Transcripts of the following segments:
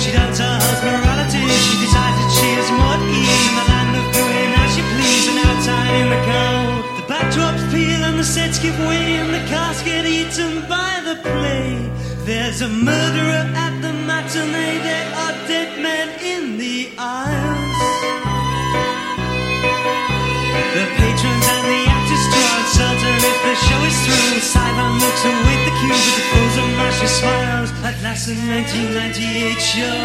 She her house morality. She decides that she is more at ease in the land of doing as she please and outside in the cold. The backdrops peel and the sets give way and the cast get eaten by the play. There's a murderer at the matinee. There are dead men in the aisles. The patrons and the actors draw uncertain if the show is through. Sidon looks await the cue with the mashy smiles. At last, in 1998 show,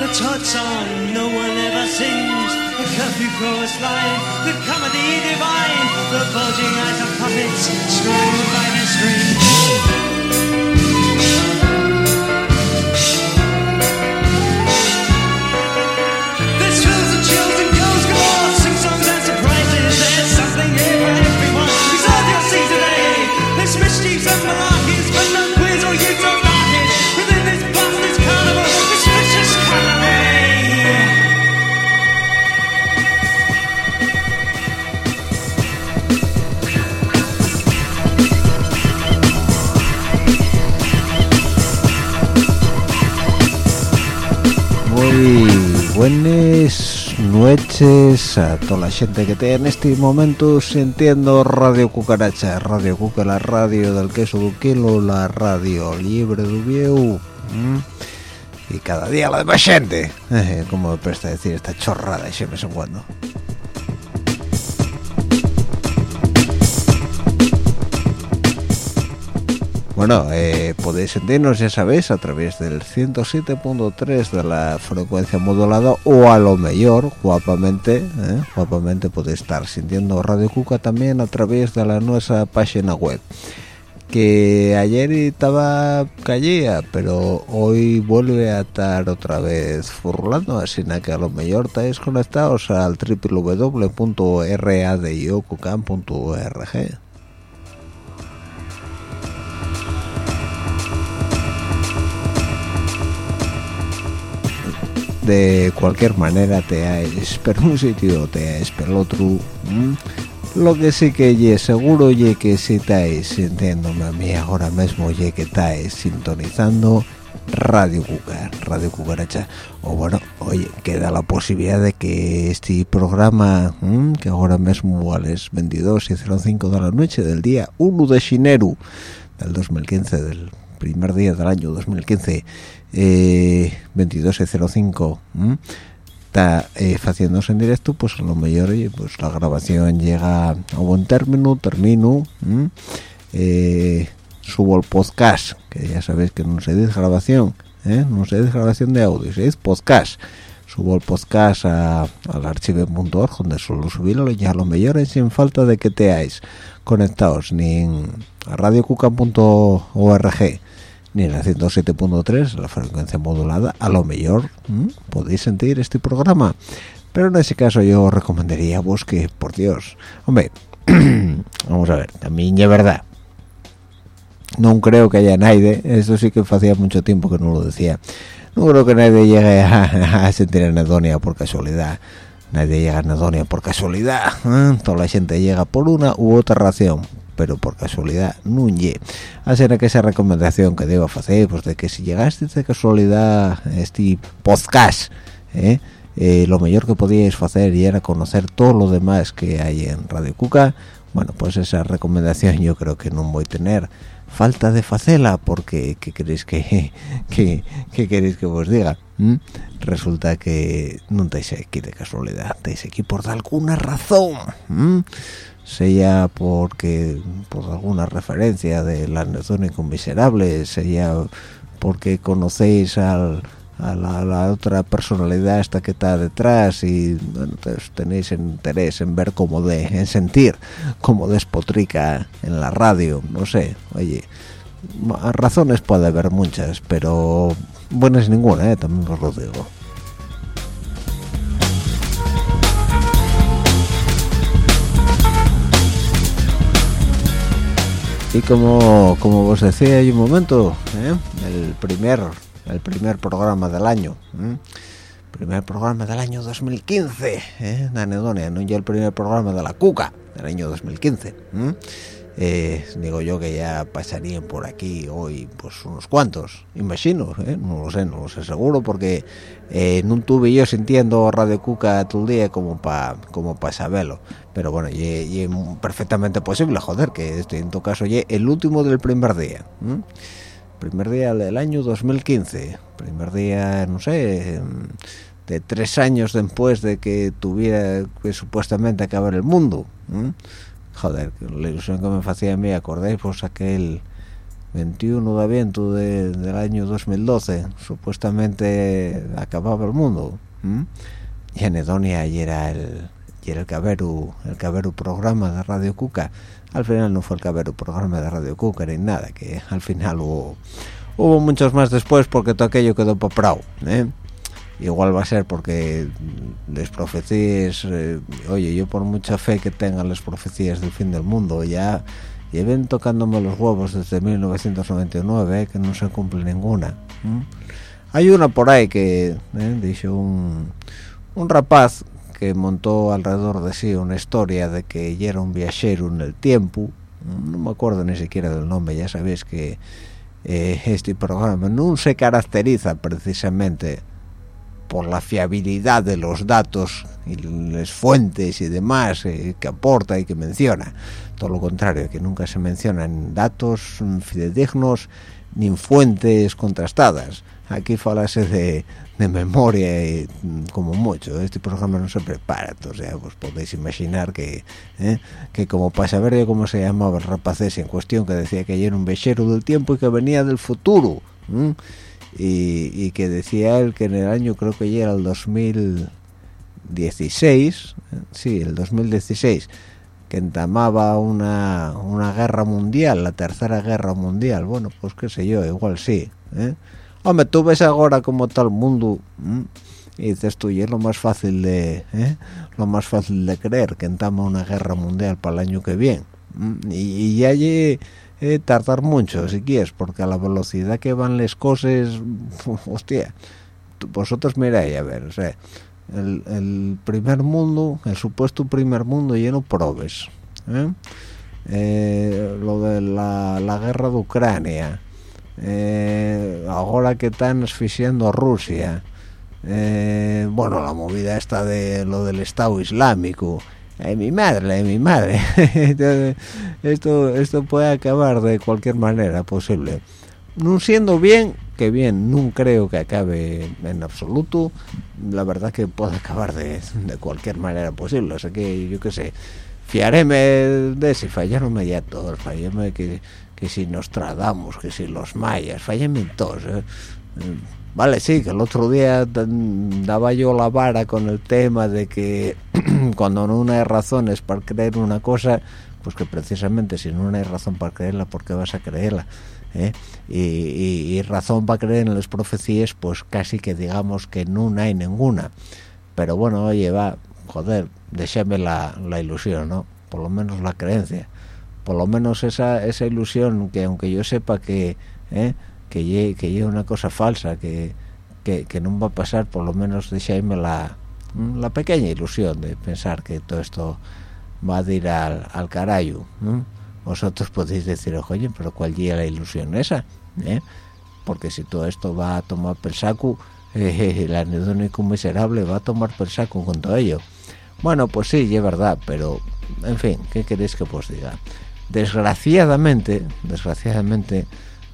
the Todd song no one ever sings. The curfew chorus line, the comedy divine, the bulging eyes of puppets strung by their strings. Thrills and buenas noches a toda la gente que esté en este momento sintiendo Radio Cucaracha, Radio Cuca, la radio del queso de kilo, la radio libre de. Y cada día la demás gente. Eh, como me presta decir esta chorrada de vez en cuando. Bueno, eh, podéis sentirnos, ya sabéis, a través del 107.3 de la frecuencia modulada o a lo mejor, guapamente, eh, guapamente podéis estar sintiendo Radio Cuca también a través de la nuestra página web. Que ayer estaba callía, pero hoy vuelve a estar otra vez furlando, así que a lo mejor estáis conectados al www.radiocucan.org. de cualquier manera te es per un sitio te es per otro ¿m? lo que sí que ye seguro ye que si estáis sintiéndome a mí ahora mismo ye que estáis sintonizando Radio Cucar, Radio Cucaracha o bueno, oye, queda la posibilidad de que este programa ¿m? que ahora mismo a las 22 y 05 de la noche del día 1 de Xineru del 2015 del primer día del año 2015 eh, 22 y 05 ¿m? está eh, haciéndose en directo pues a lo mejor pues la grabación llega a buen término termino eh, subo el podcast que ya sabéis que no se dice grabación ¿eh? no se dice grabación de audio se dice podcast subo el podcast a, al archive.org donde suelo subirlo y a lo mejor es sin falta de que teáis conectados ni en radiocuca.org ni en la 107.3 la frecuencia modulada a lo mejor podéis sentir este programa. Pero en ese caso yo recomendaría vos que por Dios hombre vamos a ver también es verdad. No creo que haya nadie esto sí que hacía mucho tiempo que no lo decía. No creo que nadie llegue a, sentir anedonia por casualidad. Nadie llega a anedonia por casualidad ¿eh? toda la gente llega por una u otra razón pero por casualidad así que esa recomendación que debo hacer pues de que si llegaste de casualidad a este podcast ¿eh? Eh, lo mejor que podíais hacer y era conocer todo lo demás que hay en Radio Cuca bueno pues esa recomendación yo creo que no voy a tener falta de facela porque ¿qué queréis que, que, queréis que os diga? ¿Mm? resulta que no estáis aquí de casualidad estáis aquí por alguna razón ¿Mm? Sea porque por alguna referencia del anedónico miserable sea porque conocéis al a la, otra personalidad esta que está detrás y bueno, tenéis interés en ver cómo de en sentir cómo despotrica en la radio no sé oye razones puede haber muchas pero buenas ninguna ¿eh? también os lo digo como como vos decía hay un momento ¿eh? el primer el primer programa del año primer programa del año 2015 ¿eh? Anedonia no ya el primer programa de la Cuca del año 2015 eh, digo yo que ya pasarían por aquí hoy pues unos cuantos imagino ¿eh? no lo sé no lo sé seguro porque eh, no tuve yo sintiendo Radio Cuca todo el día como para como para saberlo. Pero bueno y, es perfectamente posible joder que estoy en todo caso ya el último del primer día primer día del año 2015 primer día no sé de tres años después de que tuviera que supuestamente acabar el mundo joder la ilusión que me hacía a mí acordáis pues aquel 21 de aviento del año 2012 supuestamente acababa el mundo y en Edonia y era el y era el caberu el caberu programa de Radio Cuca. Al final no fue el caber programa de Radio Cuca ni nada que al final hubo hubo muchos más después porque todo aquello quedó paprao ¿eh? Igual va a ser porque las profecías eh, oye yo por mucha fe que tengan las profecías del fin del mundo ya lleven tocándome los huevos desde 1999 ¿eh? que no se cumple ninguna hay una por ahí que ¿eh? dice un, un rapaz que montó alrededor de sí una historia de que ya era un viajero en el tiempo no me acuerdo ni siquiera del nombre ya sabéis que eh, este programa no se caracteriza precisamente por la fiabilidad de los datos y las fuentes y demás eh, que aporta y que menciona. Todo lo contrario que nunca se mencionan datos fidedignos ni fuentes contrastadas. Aquí falase de, de memoria mm, como mucho. Este programa no se prepara. O sea pues podéis imaginar que ¿eh? que como para saber cómo se llamaba el rapaz en cuestión que decía que era un vechero del tiempo y que venía del futuro y, que decía él que en el año creo que ya era el 2016 sí el 2016 que entamaba una, una guerra mundial la tercera guerra mundial bueno pues qué sé yo igual sí ¿eh? hombre tú ves ahora como tal mundo y dices tú y es lo más fácil de ¿eh? lo más fácil de creer que entama una guerra mundial para el año que viene y, ya hay eh, tardar mucho si quieres porque a la velocidad que van las cosas hostia vosotros miráis a ver o sea el, primer mundo el supuesto primer mundo lleno probes ¿eh? lo de la, la guerra de Ucrania eh, ahora que están asfixiando a Rusia eh, bueno la movida esta de lo del Estado Islámico eh, mi madre, mi madre. Esto, esto puede acabar de cualquier manera posible. No siendo bien que bien no creo que acabe en absoluto. La verdad que puede acabar de, cualquier manera posible. O sea que yo qué sé fiareme de si fallaron ya todos falleme que, que si nos tradamos que si los mayas falleme todos ¿eh? Vale sí que el otro día daba yo la vara con el tema de que cuando no hay razones para creer una cosa pues que precisamente si no hay razón para creerla ¿por qué vas a creerla? ¿eh? y, razón para creer en las profecías pues casi que digamos que no hay ninguna pero bueno oye va joder déjame la, la ilusión no por lo menos la creencia por lo menos esa esa ilusión que aunque yo sepa que ¿eh? Que llegue una cosa falsa que, que, no va a pasar por lo menos déjame la la pequeña ilusión de pensar que todo esto va a ir al, al carajo vosotros podéis decir oye pero cuál llega la ilusión esa ¿Eh? porque si todo esto va a tomar per saco eh, el anedónico miserable va a tomar per saco con todo ello. Bueno pues sí es verdad pero en fin qué queréis que os diga desgraciadamente desgraciadamente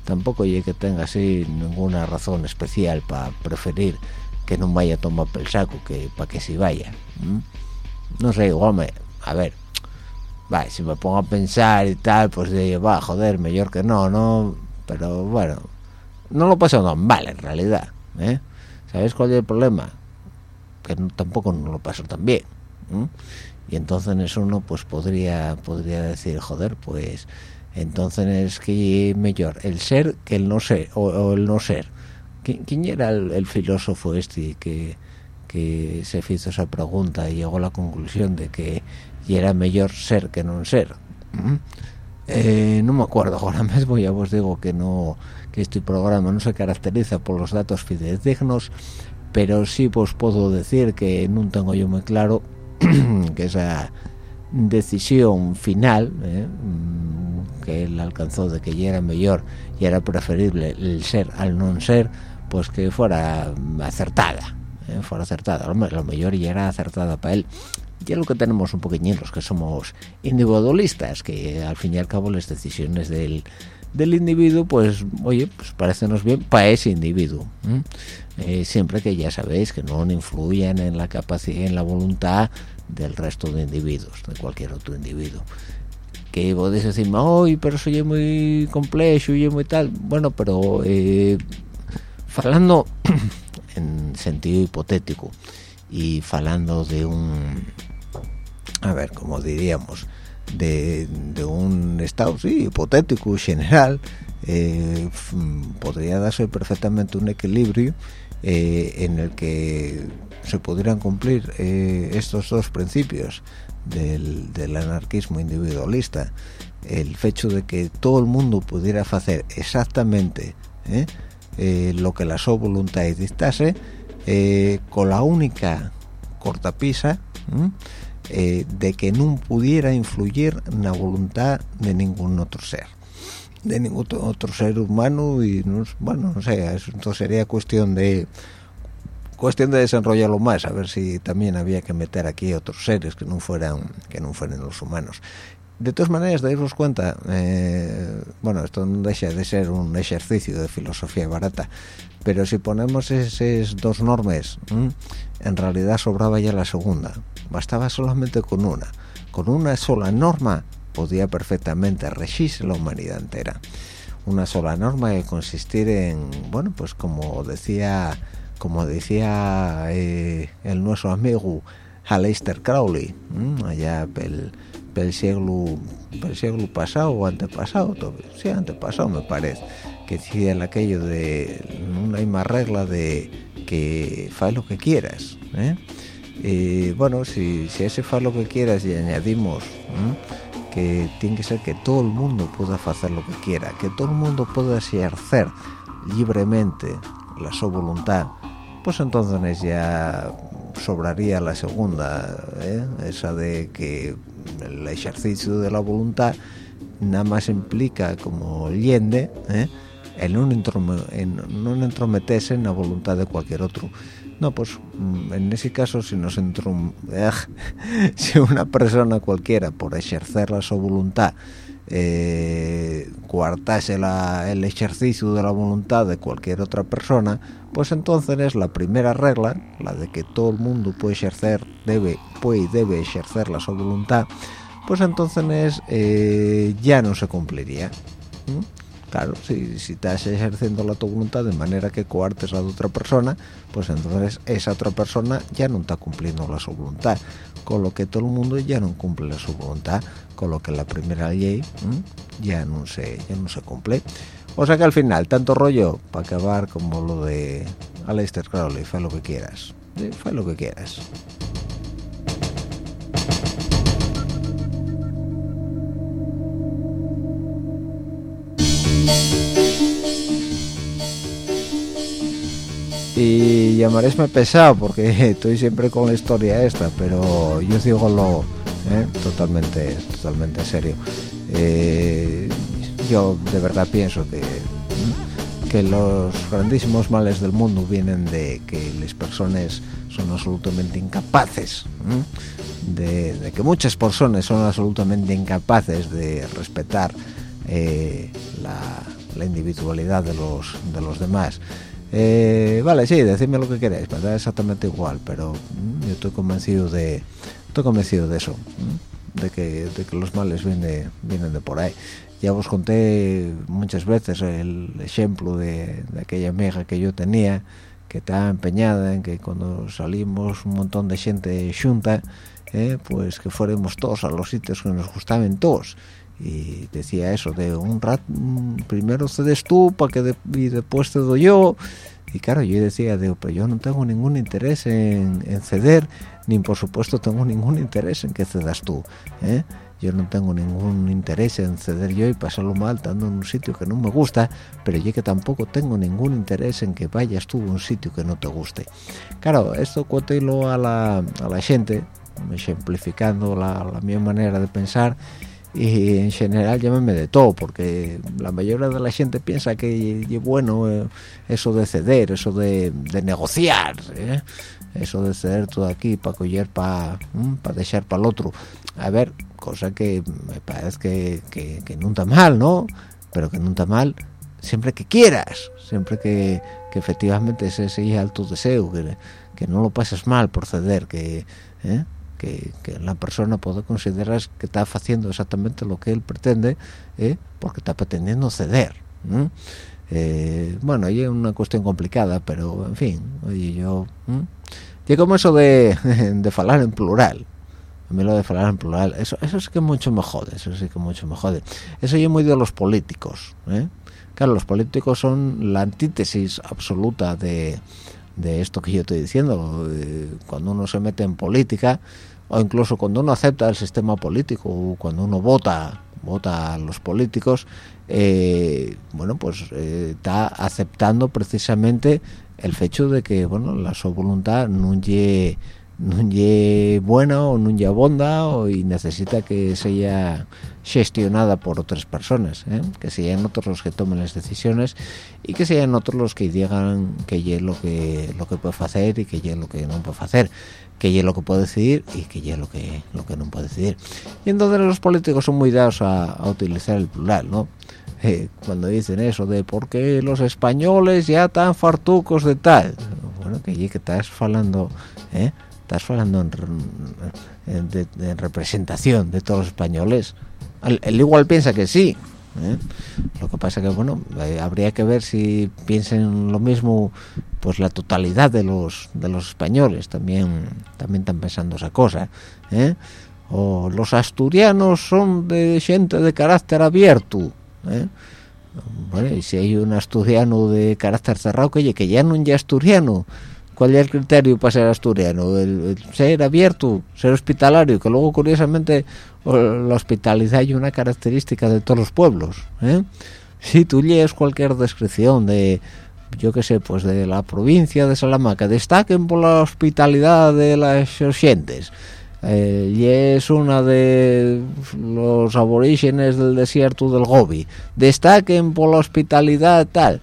tampoco hay que tenga así ninguna razón especial para preferir que no vaya a tomar per saco que para que si vaya no sé igual me a ver vale, si me pongo a pensar y tal, pues de, va, joder, mejor que no, ¿no? Pero bueno, no lo paso tan mal en realidad, ¿eh? ¿Sabéis cuál es el problema? Que tampoco no lo paso tan bien, Y entonces uno pues podría podría decir, joder, pues entonces es que mejor el ser que el no ser, o, el no ser. ¿Quién, era el, filósofo este que, que se hizo esa pregunta y llegó a la conclusión de que era mejor ser que no ser eh, no me acuerdo ahora mismo ya os digo que no que este programa no se caracteriza por los datos fidedignos pero sí pues puedo decir que no tengo yo muy claro que esa decisión final eh, que él alcanzó de que ya era mejor y era preferible el ser al no ser pues que fuera acertada eh, fuera acertada. Lo, mejor ya era acertada para él. Ya lo que tenemos un poquillín los que somos individualistas que al fin y al cabo las decisiones del, del individuo pues oye pues parecenos bien para ese individuo eh, siempre que ya sabéis que no influyan en la capacidad en la voluntad del resto de individuos de cualquier otro individuo que podéis decirme hoy pero soy muy complejo y muy tal bueno pero eh, hablando en sentido hipotético y falando de un a ver, como diríamos, de, un estado sí, hipotético, general, eh, podría darse perfectamente un equilibrio eh, en el que se pudieran cumplir eh, estos dos principios del, del, anarquismo individualista, el hecho de que todo el mundo pudiera hacer exactamente lo que la su voluntad dictase, con la única cortapisa eh, de que no pudiera influir la voluntad de ningún otro ser de ningún otro ser humano y no, bueno no sé entonces sería cuestión de cuestión de desarrollarlo más a ver si también había que meter aquí otros seres que no fueran que no fueran los humanos. De todas maneras daros cuenta eh, bueno esto no deja de ser un ejercicio de filosofía barata pero si ponemos esas dos normas en realidad sobraba ya la segunda. Bastaba solamente con una. Con una sola norma podía perfectamente regirse la humanidad entera. Una sola norma que consistir en bueno pues como decía como decía eh, el nuestro amigo Aleister Crowley allá el el siglo el siglo pasado o antepasado sí antepasado me parece que decía aquello de no hay más regla de que faz lo que quieras ¿eh? y bueno si, si ese faz lo que quieras y añadimos que tiene que ser que todo el mundo pueda hacer lo que quiera que todo el mundo pueda ejercer libremente la su voluntad pues entonces ya sobraría la segunda ¿eh? esa de que el ejercicio de la voluntad nada más implica como yende ¿eh? en no, en entrometerse en la voluntad de cualquier otro no pues mm, en ese caso si nos entrom si una persona cualquiera por ejercer la su voluntad eh, coartase el ejercicio de la voluntad de cualquier otra persona, pues entonces es la primera regla, la de que todo el mundo puede ejercer, debe, puede y debe ejercer la su voluntad, pues entonces eh, ya no se cumpliría. Claro, si, si estás ejerciendo la tu voluntad de manera que coartes a otra persona, pues entonces esa otra persona ya no está cumpliendo la su voluntad, con lo que todo el mundo ya no cumple la su voluntad, con lo que la primera ley ya no se ya no se cumple. O sea que al final, tanto rollo para acabar como lo de Aleister Crowley, fue lo que quieras, fue lo que quieras. y llamaréisme pesado porque estoy siempre con la historia esta pero yo digo lo ¿eh? totalmente totalmente serio. Eh, yo de verdad pienso que que los grandísimos males del mundo vienen de que las personas son absolutamente incapaces de, que muchas personas son absolutamente incapaces de respetar eh, la, individualidad de los de los demás. Vale, sí, decidme lo que queréis, me da exactamente igual, pero yo estoy convencido de estoy convencido de eso de que, de que los males vienen vienen de por ahí. Ya os conté muchas veces el ejemplo de, de aquella amiga que yo tenía que estaba empeñada en que cuando salimos un montón de gente junta eh, pues que fuéramos todos a los sitios que nos gustaban todos. Y decía eso de un rato mm, primero cedes tú para que de, y después te doy yo y claro yo decía digo pero yo no tengo ningún interés en, ceder ni por supuesto tengo ningún interés en que cedas tú ¿eh? yo no tengo ningún interés en ceder yo y pasarlo mal estando en un sitio que no me gusta pero yo que tampoco tengo ningún interés en que vayas tú a un sitio que no te guste claro esto cuéntelo a la, a la gente ejemplificando la, la mi manera de pensar y en general llámeme de todo porque la mayoría de la gente piensa que es bueno eh, eso de ceder eso de, negociar ¿eh? eso de ceder todo aquí para coger para para dejar para el otro a ver cosa que me parece que, que, está mal no pero que está mal siempre que quieras siempre que, que efectivamente ese sea tu deseo que, que no lo pases mal por ceder que ¿eh? Que, la persona puede considerar que está haciendo exactamente lo que él pretende ¿eh? porque está pretendiendo ceder eh, bueno ahí es una cuestión complicada pero en fin oye yo y como eso de, de hablar en plural a mí lo de hablar en plural eso eso sí que mucho me jode eso sí que mucho me jode eso yo muy de los políticos ¿eh? claro los políticos son la antítesis absoluta de de esto que yo estoy diciendo cuando uno se mete en política o incluso cuando uno acepta el sistema político o cuando uno vota vota a los políticos eh, bueno pues eh, está aceptando precisamente el hecho de que bueno la su voluntad no llegue no buena o no ye bonda o, y necesita que sea gestionada por otras personas ¿eh? que sean otros los que tomen las decisiones y que sean otros los que digan que es lo que lo que puede hacer y que es lo que no puede hacer que es lo que puede decidir y que es lo que lo que no puede decidir. Y entonces los políticos son muy dados a, utilizar el plural no eh, cuando dicen eso de por qué los españoles ya tan fartucos de tal bueno que que estás hablando ¿eh? estás hablando en, de, representación de todos los españoles. Él, igual piensa que sí ¿eh? lo que pasa que bueno eh, habría que ver si piensan lo mismo pues la totalidad de los de los españoles también también están pensando esa cosa ¿eh? o los asturianos son gente de carácter abierto bueno y si hay un asturiano de carácter cerrado que, que ya no es asturiano ¿Cuál es el criterio para ser asturiano? El, ser abierto, ser hospitalario, que luego curiosamente la hospitalidad hay una característica de todos los pueblos. ¿eh? Si tú lees cualquier descripción de, yo qué sé, pues de la provincia de Salamanca, destaquen por la hospitalidad de las gentes. Eh, y es una de los aborígenes del desierto del Gobi. Destaquen por la hospitalidad tal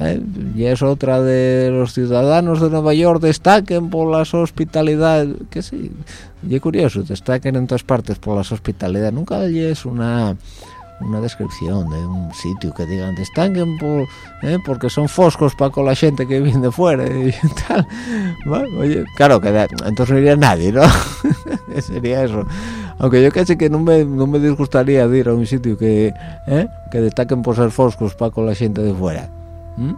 ¿eh? y es otra de los ciudadanos de Nueva York destaquen por las hospitalidad que sí y curioso destaquen en todas partes por las hospitalidad nunca es una una descripción de un sitio que digan destaquen por, ¿eh? porque son foscos para con la gente que viene de fuera y tal oye claro que entonces no iría nadie no sería eso aunque yo casi que no me, no me disgustaría ir a un sitio que ¿eh? que destaquen por ser foscos para con la gente de fuera ¿Mm?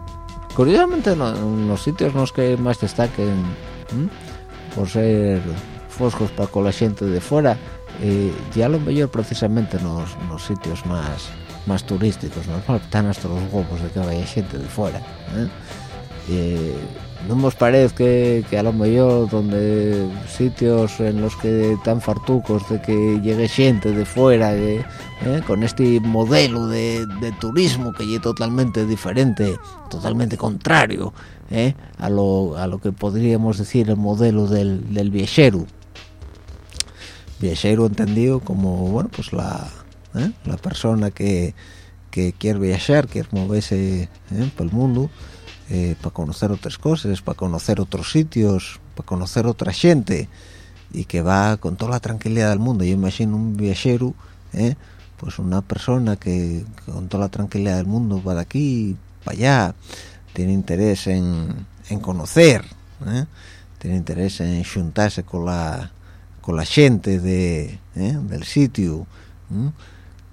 Curiosamente los, los sitios nos que más destaquen ¿Mm? por ser foscos para con la gente de fuera eh, ya lo mejor precisamente nos los sitios más más turísticos ¿no? están hasta los huevos de que vaya gente de fuera ¿eh? Eh, no nos parece que, a lo mejor donde sitios en los que están fartucos de que llegue gente de fuera con este modelo de, turismo que es totalmente diferente totalmente contrario a, lo, a lo que podríamos decir el modelo del, del viajero viajero entendido como bueno pues la, ¿eh? la persona que, que, quiere viajar quiere moverse ¿eh? por el mundo eh, para conocer otras cosas para conocer otros sitios para conocer otra gente y que va con toda la tranquilidad del mundo yo imagino un viajero pues una persona que con toda la tranquilidad del mundo va de aquí para allá tiene interés en, en conocer tiene interés en juntarse con la con la gente de, ¿eh? del sitio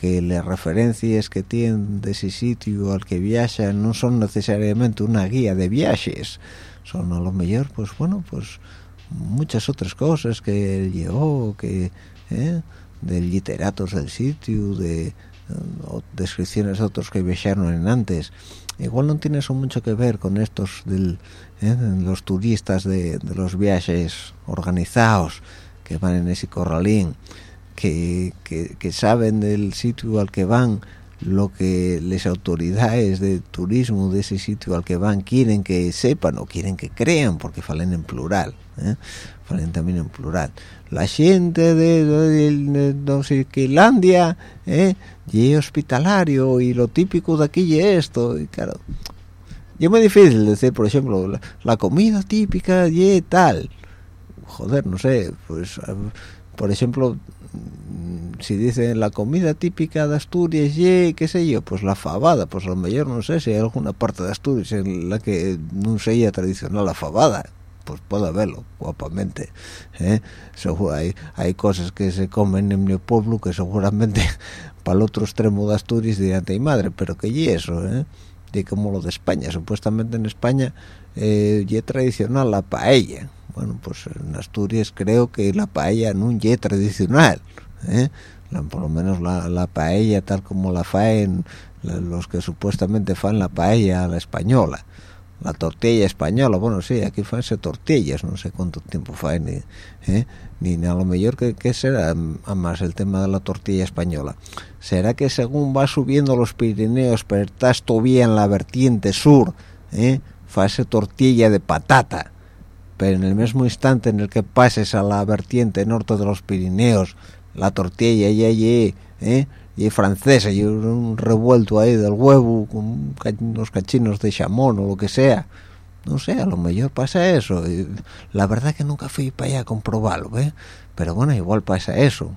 que las referencias que tienen de ese sitio al que viajan no son necesariamente una guía de viajes son a lo mejor pues bueno pues muchas otras cosas que él llevó que ¿eh? de literatos del sitio de descripciones de otros que viajaron en antes igual no tiene eso mucho que ver con estos del, ¿eh? los turistas de, de los viajes organizados que van en ese corralín, que, que, saben del sitio al que van lo que las autoridades de turismo de ese sitio al que van quieren que sepan o quieren que crean, porque falen en plural, ¿eh? falen también en plural. La gente de, no sé qué Islandia, ¿eh? y hospitalario y lo típico de aquí y esto, y claro, y es muy difícil decir, por ejemplo, la, la comida típica y tal joder, no sé, pues por ejemplo, si dicen la comida típica de Asturias, y qué sé yo, pues la fabada, pues a lo mejor no sé si hay alguna parte de Asturias en la que no sería tradicional la fabada, pues puede haberlo, guapamente. ¿eh? hay, hay cosas que se comen en mi pueblo que seguramente para el otro extremo de Asturias dirán, y madre, pero que y eso, ¿eh? de como lo de España, supuestamente en España eh, y tradicional la paella, bueno pues en Asturias creo que la paella no es tradicional ¿eh? por lo menos la, paella tal como la faen los que supuestamente fan la paella la española la tortilla española bueno sí aquí fanse tortillas no sé cuánto tiempo faen ni, ¿eh? ni a lo mejor que, será más el tema de la tortilla española será que según va subiendo los Pirineos pero estás todavía en la vertiente sur ¿eh? tortilla de patata en el mismo instante en el que pases a la vertiente norte de los Pirineos, la tortilla y, ¿eh? y francesa y un revuelto ahí del huevo con unos cachinos de chamón o lo que sea no sé, a lo mejor pasa eso la verdad que nunca fui para allá a comprobarlo ¿eh? pero bueno, igual pasa eso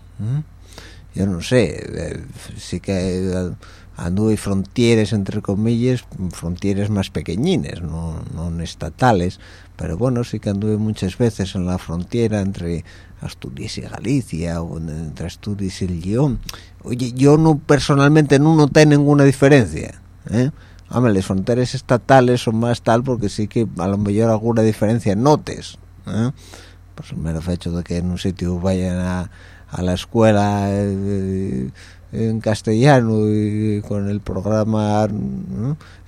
yo no sé eh, sí que anduve frontieres entre comillas frontieres más pequeñines no, no estatales pero bueno sí que anduve muchas veces en la frontera entre Asturias y Galicia o entre Asturias y Guión oye yo no personalmente no noté ninguna diferencia ¿eh? Hombre, las fronteras estatales son más tal porque sí que a lo mejor alguna diferencia notes ¿eh? pues el mero hecho de que en un sitio vayan a, a la escuela eh, en castellano y con el programa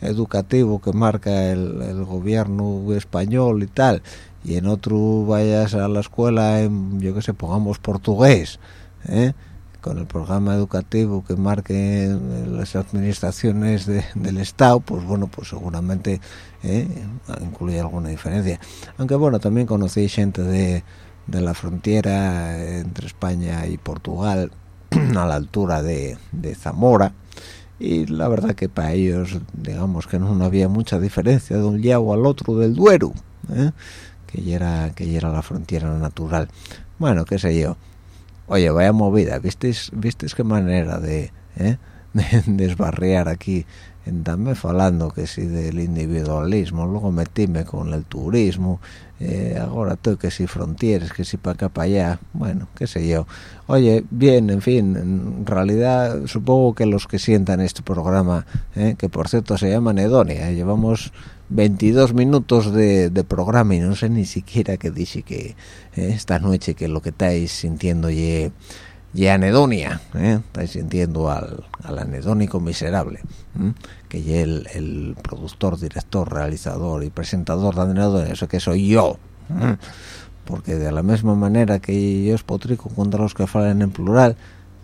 educativo que marca el, gobierno español y tal y en otro vayas a la escuela en yo que sé pongamos portugués ¿eh? con el programa educativo que marque las administraciones del estado pues bueno pues seguramente ¿eh? incluye alguna diferencia aunque bueno también conocí gente de, de la frontera entre España y Portugal a la altura de, Zamora y la verdad que para ellos digamos que no, había mucha diferencia de un llao al otro del Duero ¿eh? que ya era que era la frontera natural bueno qué sé yo oye vaya movida visteis visteis qué manera de ¿eh? desbarriar aquí también falando que si del individualismo luego metíme con el turismo eh, ahora todo que si frontieres que si para acá para allá bueno qué sé yo. Oye bien en fin en realidad supongo que los que sientan este programa eh, que por cierto se llama Nedonia llevamos 22 minutos de, programa y no sé ni siquiera qué dice que eh, esta noche que lo que estáis sintiendo y y anedonia, ¿eh? estáis sintiendo al, al anedónico miserable, que es el, el, productor, director, realizador y presentador de anedonia, eso que soy yo, porque de la misma manera que yo espotrico contra los que falen en plural,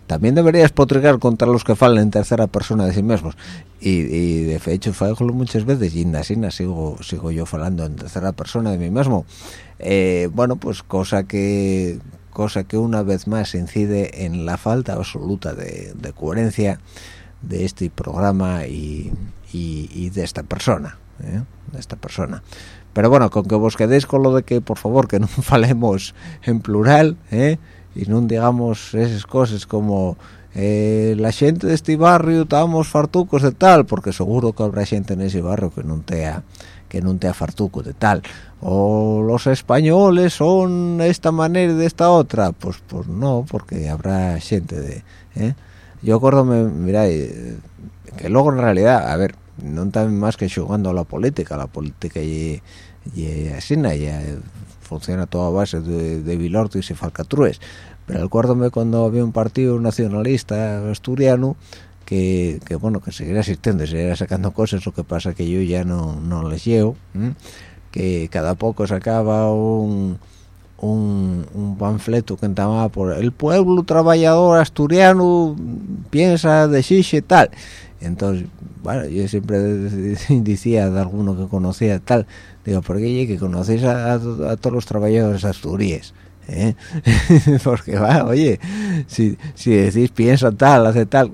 también debería espotricar contra los que falen en tercera persona de sí mismos. Y, y de hecho fago muchas veces y así sigo sigo yo falando en tercera persona de mí mismo. Eh, bueno pues cosa que cosa que una vez más incide en la falta absoluta de, coherencia de este programa y, de esta persona ¿eh? de esta persona pero bueno con que vos quedéis con lo de que por favor que no falemos en plural ¿eh? y no digamos esas cosas como eh, la gente de este barrio estamos fartucos de tal porque seguro que habrá gente en ese barrio que no te que no te fartuco de tal. O los españoles son esta manera y de esta otra. Pues pues no porque habrá gente de ¿eh? yo acuerdo mira eh, que luego en realidad a ver no tan más que jugando a la política. La política y, y así ya funciona toda a base de, de y falcatrues pero acuérdome cuando había un partido nacionalista asturiano que, que bueno que seguirá existiendo seguirá sacando cosas lo que pasa que yo ya no, no les llevo que cada poco sacaba un, un, un panfleto que estaba por el pueblo trabajador asturiano piensa de y tal. Entonces bueno yo siempre decía de alguno que conocía tal digo porque que conocéis a, todos los trabajadores asturianos ¿eh? porque va oye si, si decís piensa tal hace tal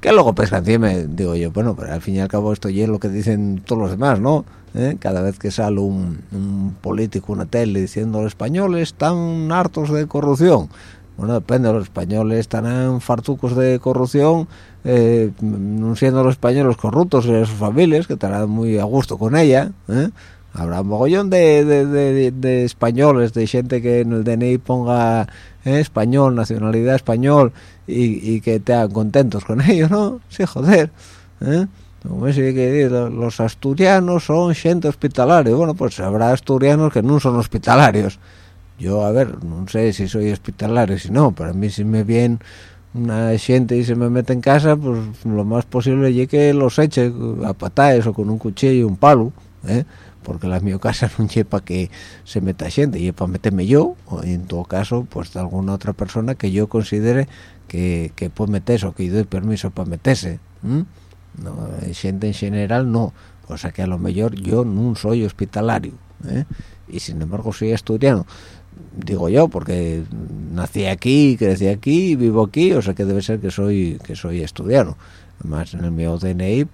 que luego pescan me digo yo bueno pero al fin y al cabo esto ya es lo que dicen todos los demás no ¿eh? cada vez que sale un, político una tele diciendo los españoles están hartos de corrupción bueno depende los españoles estarán fartucos de corrupción eh, no siendo los españoles corruptos y sus familias que estarán muy a gusto con ella ¿eh? Habrá un mogollón de, de, españoles de gente que en el DNI ponga español nacionalidad español y, y que estén contentos con ello no sí joder ¿eh? que los asturianos son gente hospitalaria bueno pues habrá asturianos que no son hospitalarios yo a ver no sé si soy hospitalario si no pero a mí si me viene una gente y se me mete en casa pues lo más posible es que los eche a patadas o con un cuchillo y un palo ¿eh? Porque la mi casa no es para que se meta gente y para meterme yo o en todo caso pues alguna otra persona que yo considere que, que puede meterse o que doy permiso para meterse no gente en general no o sea que a lo mejor yo no soy hospitalario ¿eh? y sin embargo soy asturiano digo yo porque nací aquí crecí aquí vivo aquí o sea que debe ser que soy que soy asturiano además en el mío DNI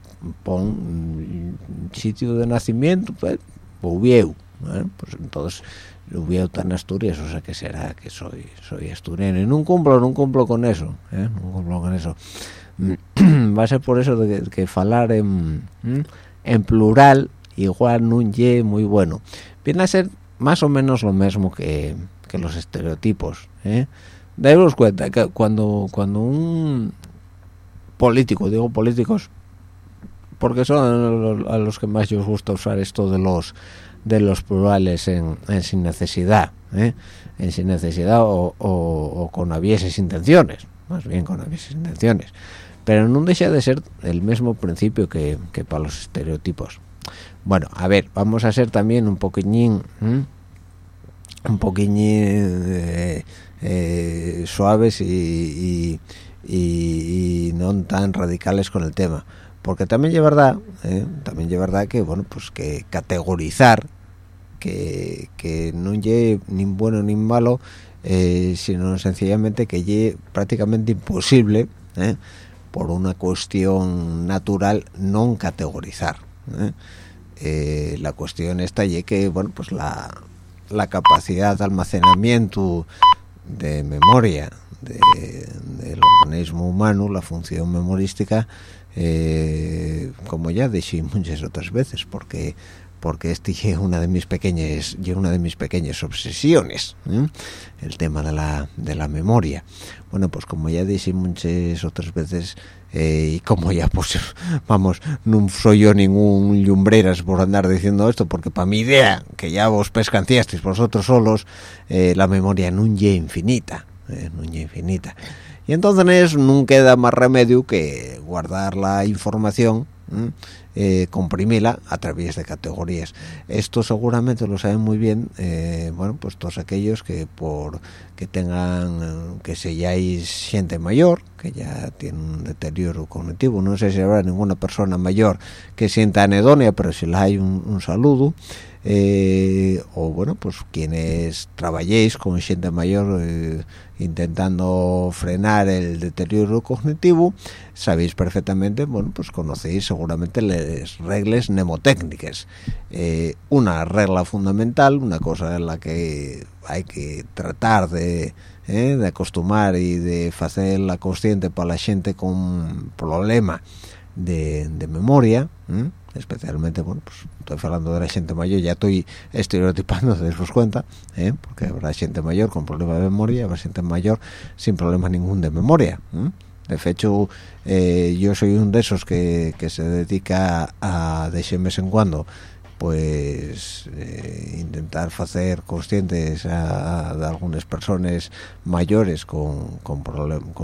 pon sitio de nacimiento pues Ubieu ¿eh? pues entonces Ubieu tan Asturias o sea que será que soy soy asturiano y no cumplo no cumplo con eso ¿eh? no cumplo con eso va a ser por eso de que, que falar en, en plural igual no ye muy bueno viene a ser más o menos lo mismo que, que los estereotipos ¿eh? daos cuenta que cuando cuando un político digo políticos porque son a los que más yo os gusta usar esto de los de los plurales en, sin necesidad ¿eh? en sin necesidad o, con avieses intenciones más bien con avieses intenciones. Pero no deja de ser el mismo principio que, para los estereotipos. Bueno a ver vamos a ser también un poquillín un poquillín eh, eh, suaves y, y, no tan radicales con el tema porque también es verdad ¿eh? también es verdad que bueno pues que categorizar que, que no es ni bueno ni malo sino sencillamente que es prácticamente imposible por una cuestión natural no categorizar ¿eh? Eh, la cuestión está y que bueno pues la, la capacidad de almacenamiento de memoria del organismo humano la función memorística eh, como ya dije muchas otras veces porque porque este es una de mis pequeñas una de mis pequeñas obsesiones el tema de la, de la memoria. Bueno pues como ya dije muchas otras veces eh, y como ya pues vamos no soy yo ningún lumbreras por andar diciendo esto porque para mi idea que ya vos pescanciasteis vosotros solos eh, la memoria no es infinita eh, no es infinita. Y entonces no queda más remedio que guardar la información eh, comprimirla a través de categorías. Esto seguramente lo saben muy bien eh, bueno pues todos aquellos que por que tengan que seáis gente mayor que ya tiene un deterioro cognitivo no sé si habrá ninguna persona mayor que sienta anedonia pero si la hay un saludo eh, o bueno pues quienes trabajéis con gente mayor eh, intentando frenar el deterioro cognitivo sabéis perfectamente bueno pues conocéis seguramente las reglas mnemotécnicas. Eh, una regla fundamental una cosa en la que hay que tratar de de acostumbrar y de hacerla consciente para la gente con problema de, memoria especialmente, bueno, pues estoy hablando de la gente mayor, ya estoy estereotipando, de os cuenta, ¿eh? porque habrá gente mayor con problemas de memoria, habrá gente mayor sin problema ningún de memoria. De hecho, eh, yo soy uno de esos que, que se dedica a, de mes en cuando, pues eh, intentar hacer conscientes a, de algunas personas mayores con, con,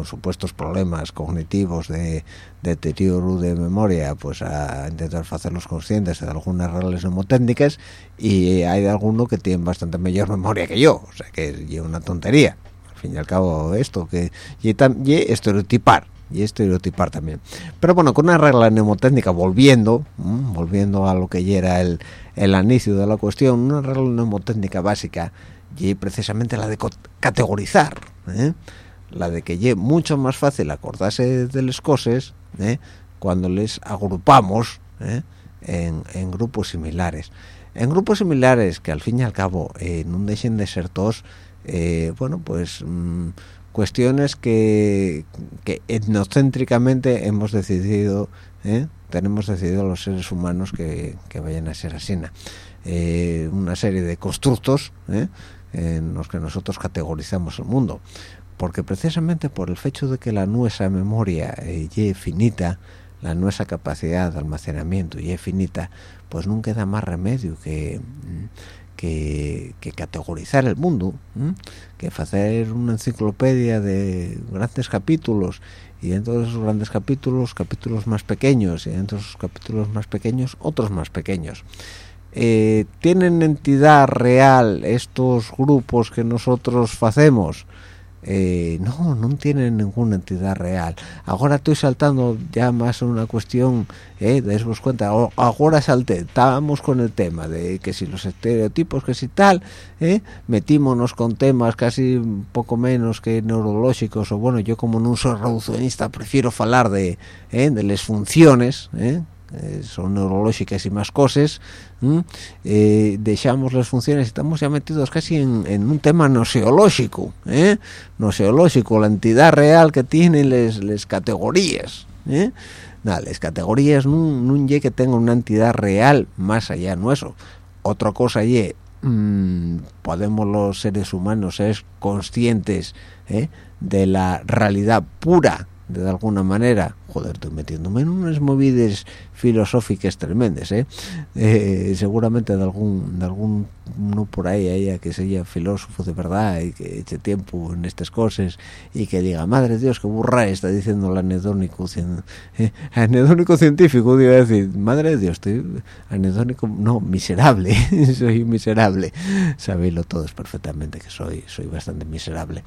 supuestos problemas cognitivos de, deterioro de memoria pues a intentar hacerlos conscientes de algunas reglas mnemotécnicas y hay alguno que tiene bastante mayor memoria que yo o sea que es una tontería. Al fin y al cabo esto que y, y estereotipar y estereotipar también pero bueno con una regla mnemotécnica volviendo volviendo a lo que ya era el, el inicio de la cuestión una regla mnemotécnica básica y precisamente la de categorizar ¿eh? la de que es mucho más fácil acordarse de las cosas ¿eh? cuando les agrupamos ¿eh? en, grupos similares en grupos similares que al fin y al cabo no dejen de ser todos bueno pues mm, cuestiones que, que etnocéntricamente hemos decidido ¿eh? tenemos decidido los seres humanos que, vayan a ser así eh, una serie de constructos ¿eh? en los que nosotros categorizamos el mundo porque precisamente por el hecho de que la nuestra memoria es finita la nuestra capacidad de almacenamiento y es finita pues nunca da más remedio que que, categorizar el mundo, que hacer una enciclopedia de grandes capítulos y dentro de esos grandes capítulos, capítulos más pequeños y dentro de esos capítulos más pequeños, otros más pequeños. Eh, ¿Tienen entidad real estos grupos que nosotros hacemos? Eh, no, no tienen ninguna entidad real. Ahora estoy saltando ya más una cuestión, eh, vos cuenta, ahora salté, estábamos con el tema de que si los estereotipos, que si tal, eh, metímonos con temas casi un poco menos que neurológicos, o bueno, yo como no soy reduccionista prefiero hablar de, eh, de las funciones, eh, eh, son neurológicas y más cosas eh, dejamos las funciones estamos ya metidos casi en, un tema noseológico ¿eh? noseológico la entidad real que tienen las categorías ¿eh? las categorías no, que tengan una entidad real más allá nuestro otra cosa y mm, podemos los seres humanos ser conscientes de la realidad pura de alguna manera joder, estoy metiéndome en unas movidas filosóficas tremendas, ¿eh? ¿eh? seguramente de algún de algún uno por ahí haya que sea filósofo de verdad y que eche tiempo en estas cosas y que diga, madre Dios, qué burra está diciendo el anedónico, ¿eh? anedónico científico, digo decir, madre Dios, estoy anedónico, no, miserable, soy miserable, sabéislo todos perfectamente que soy, soy bastante miserable.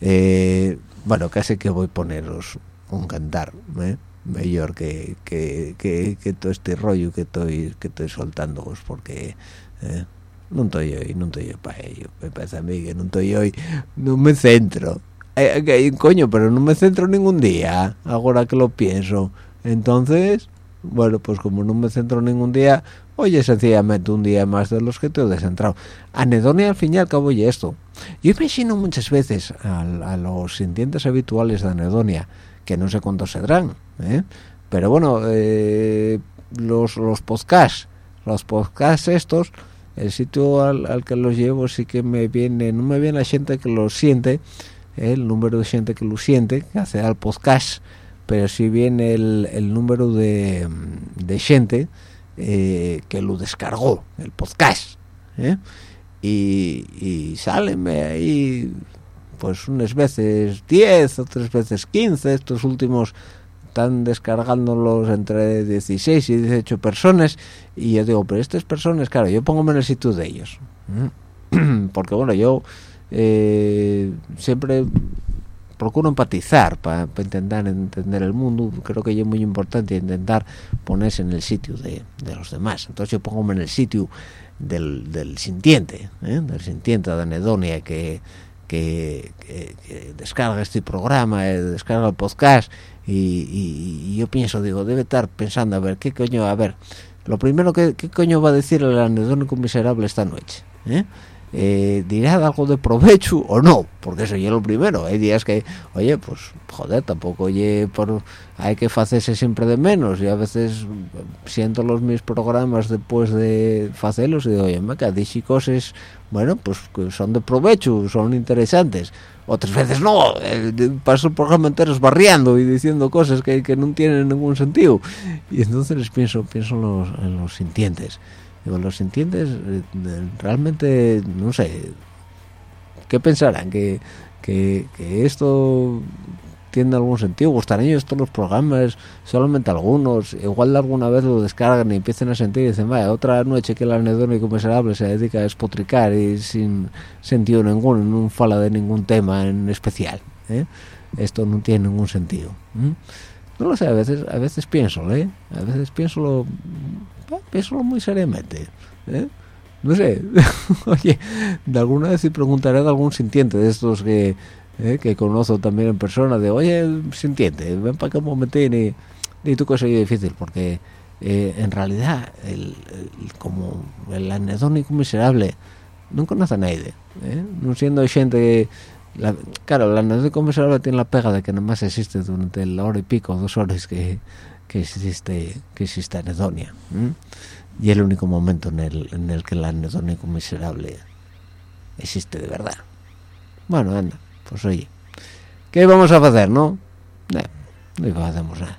Eh, bueno, casi que voy a poneros un cantar ¿eh? mejor que, que, que, todo este rollo que estoy que estoy soltando pues porque ¿eh? no estoy hoy no estoy para ello. Me pasa a mí que no estoy hoy no me centro. Eh, coño pero no me centro ningún día ahora que lo pienso. Entonces bueno pues como no me centro ningún día oye sencillamente un día más de los que estoy descentrado. Anedonia al fin y al cabo y esto. Yo imagino muchas veces a, los sintientes habituales de anedonia no sé cuántos serán ¿eh? pero bueno eh, los, los podcasts los podcasts estos el sitio al, que los llevo sí que me viene no me viene la gente que lo siente el número de gente que lo siente que hace al podcast pero sí viene el, número de, de gente eh, que lo descargó el podcast ¿eh? y, y sálenme ahí pues unas veces 10 otras veces 15 estos últimos están descargándolos entre 16 y 18 personas. Y yo digo pero estas personas claro yo pongo en el sitio de ellos. Porque bueno yo eh, siempre procuro empatizar para intentar entender el mundo. Creo que es muy importante intentar ponerse en el sitio de, los demás. Entonces yo pongo en el sitio del, del sintiente ¿eh? del sintiente de anedonia que que, descarga este programa, eh, descarga el podcast y, yo pienso, digo, debe estar pensando, a ver, ¿qué coño? A ver, lo primero, ¿qué, qué coño va a decir el anedónico miserable esta noche? ¿Eh? Eh, dirá algo de provecho o no, porque ya es lo primero. Hay días que, oye, pues joder, tampoco oye, por, hay que hacerse siempre de menos y a veces siento los mis programas después de hacerlos y digo, oye, me dicho cosas, bueno, pues que son de provecho, son interesantes. Otras veces no, eh, paso el programa entero barriando y diciendo cosas que, que, no tienen ningún sentido. Y entonces pienso, pienso en los, en los sintientes digo los entiendes eh, realmente no sé qué pensarán que, que, esto tiene algún sentido gustarán ellos todos los programas solamente algunos igual alguna vez lo descargan y empiezan a sentir y dicen vaya otra noche que el anedónico miserable se dedica a espotricar y sin sentido ninguno no fala de ningún tema en especial ¿eh? esto no tiene ningún sentido no lo sé a veces a veces pienso ¿eh? a veces pienso lo pienso muy seriamente ¿eh? no sé oye de alguna vez preguntaré de algún sintiente de estos que ¿eh? que conozco también en persona de oye sintiente ven para acá un momentín y, y tú que soy difícil porque eh, en realidad el, como el anedónico miserable no conoce a nadie no siendo gente la, claro, el anedónico miserable tiene la pega de que nada más existe durante la hora y pico, dos horas que, que existe que existe anedonia y el único momento en el, en el que el anedónico miserable existe de verdad. Bueno anda pues oye ¿qué vamos a hacer no? no, no hacemos nada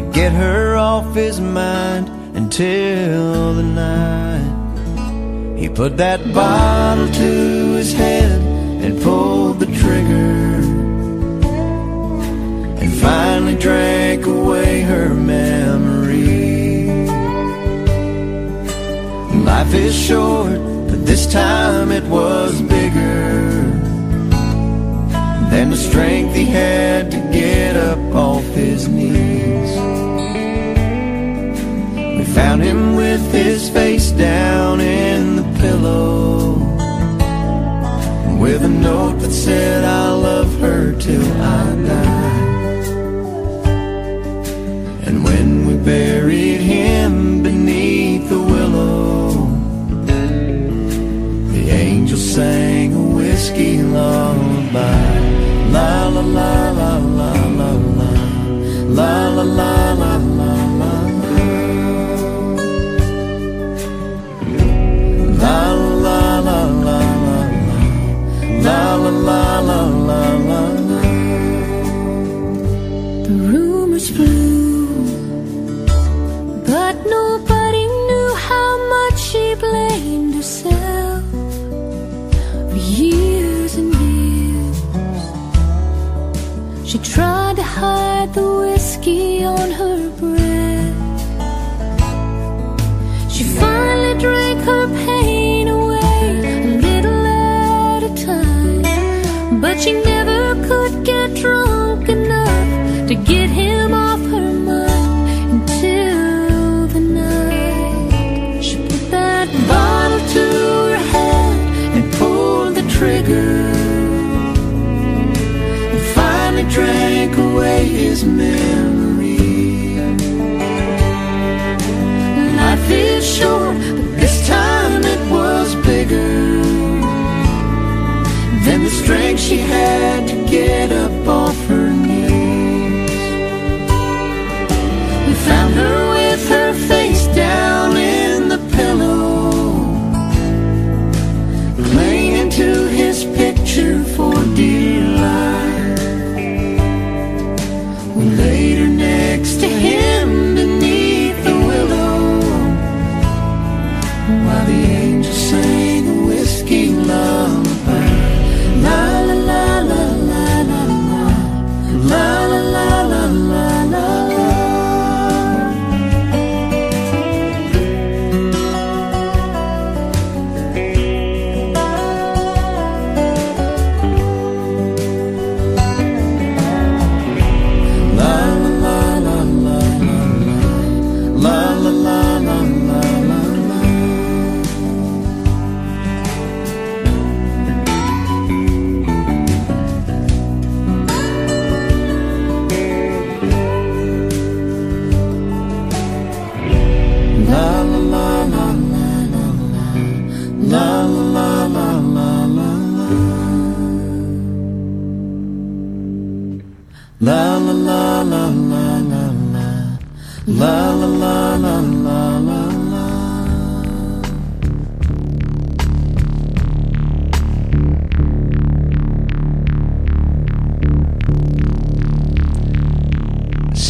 to get her off his mind until the night he put that bottle to his head and pulled the trigger and finally drank away her memory. Life is short, but this time it was bigger than the strength he had to get up off his knees. Found him with his face down in the pillow. With a note that said I love her till I die. And when we buried him beneath the willow The angel sang a whiskey lullaby. La la la la la la la. La la la la la la la. The rumors flew, but nobody knew how much she blamed herself for years and years. She tried to hide the whiskey on her breath. watching had to get up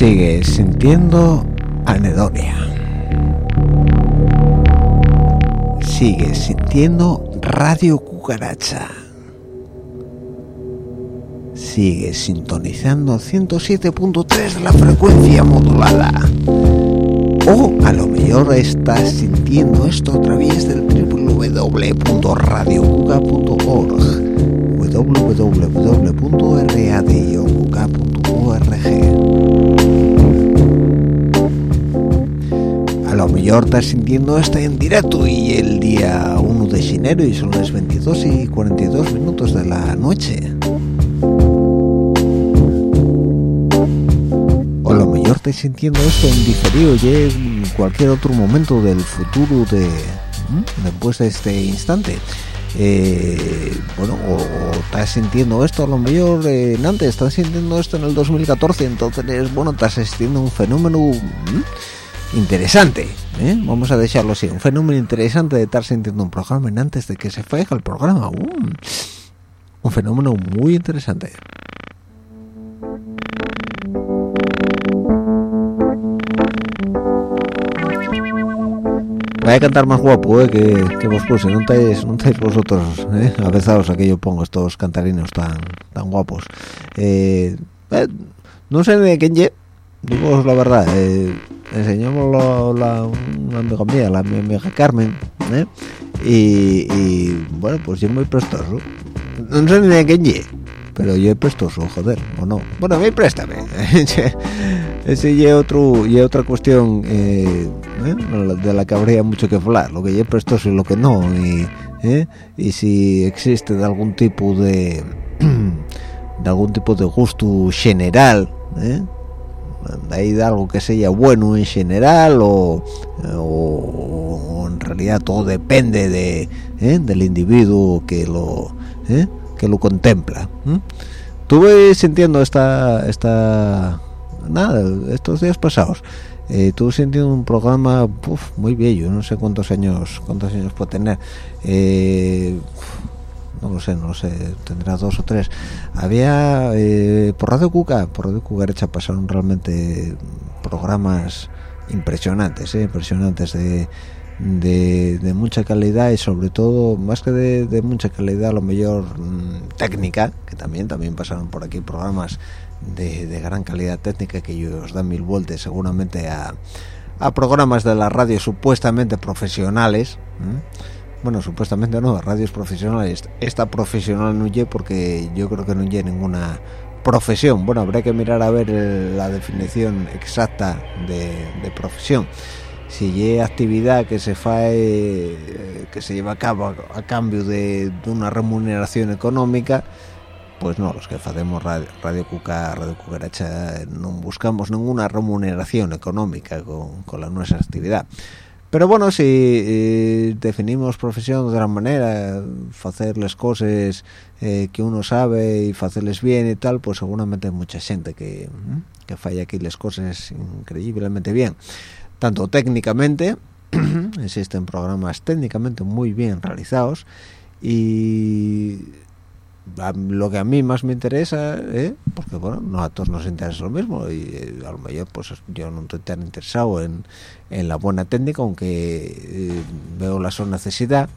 Sigue sintiendo anedonia. Sigue sintiendo Radio Cucaracha. Sigue sintonizando 107.3 de la frecuencia modulada. O a lo mejor estás sintiendo esto a través del www.radiocuca.org www.radiocuca.org lo mejor estás sintiendo esto en directo y el día 1 de enero y son las 22 y 42 minutos de la noche. o lo mejor estáis sintiendo esto en diferido y en cualquier otro momento del futuro de después de este instante Eh, bueno o, o estás sintiendo esto a lo mejor eh, antes estás sintiendo esto en el 2014 entonces bueno estás asistiendo a un fenómeno. Interesante ¿eh? vamos a dejarlo así un fenómeno interesante de estar sintiendo un programa antes de que se fija el programa un, fenómeno muy interesante Voy a cantar más guapo eh, que, que vos puse, no estáis, vosotros eh, avezados a que yo pongo estos cantarinos tan tan guapos. Eh, eh, no sé de quién ye, digo la verdad, eh, enseñamos la, una amiga mía, la mi amiga Carmen, eh, y, bueno, pues yo muy prestoso. No sé ni de quién ye, pero yo prestoso, joder, o no. Bueno, a mí préstame. ese y otro y otra cuestión eh, ¿eh? de la que habría mucho que hablar lo que ya prestoso y lo que no y, y si existe algún tipo de de algún tipo de gusto general ¿eh? Hay algo que sea bueno en general o, o, en realidad todo depende de ¿eh? del individuo que lo ¿eh? que lo contempla ¿eh? tuve sintiendo esta esta nada estos días pasados eh, estuve sintiendo un programa muy bello no sé cuántos años cuántos años puede tener eh, no lo sé no lo sé tendrá dos o tres había eh, por Radio Cuca por Radio Cucarecha pasaron realmente programas impresionantes eh, impresionantes de de, mucha calidad y sobre todo más que de, mucha calidad lo mejor mm, técnica que también también pasaron por aquí programas de, de gran calidad técnica que ellos dan mil vueltas seguramente a, a programas de la radio supuestamente profesionales. Bueno supuestamente no radios profesionales esta profesional no llegue porque yo creo que no llegue ninguna profesión bueno habrá que mirar a ver la definición exacta de, profesión si hay actividad que se fae eh, que se lleva a cabo a, cambio de, una remuneración económica pues no, los que hacemos Radio, radio Cuca, Radio Cucaracha, no buscamos ninguna remuneración económica con, con la nuestra actividad. Pero bueno, si eh, definimos profesión de otra manera, hacer las cosas eh, que uno sabe y hacerles bien y tal, pues seguramente hay mucha gente que, que falla aquí las cosas increíblemente bien. Tanto técnicamente, existen programas técnicamente muy bien realizados y lo que a mí más me interesa, ¿eh? porque bueno, no a todos nos interesa lo mismo y eh, a lo mejor pues yo no estoy tan interesado en, en la buena técnica, aunque eh, veo la su necesidad.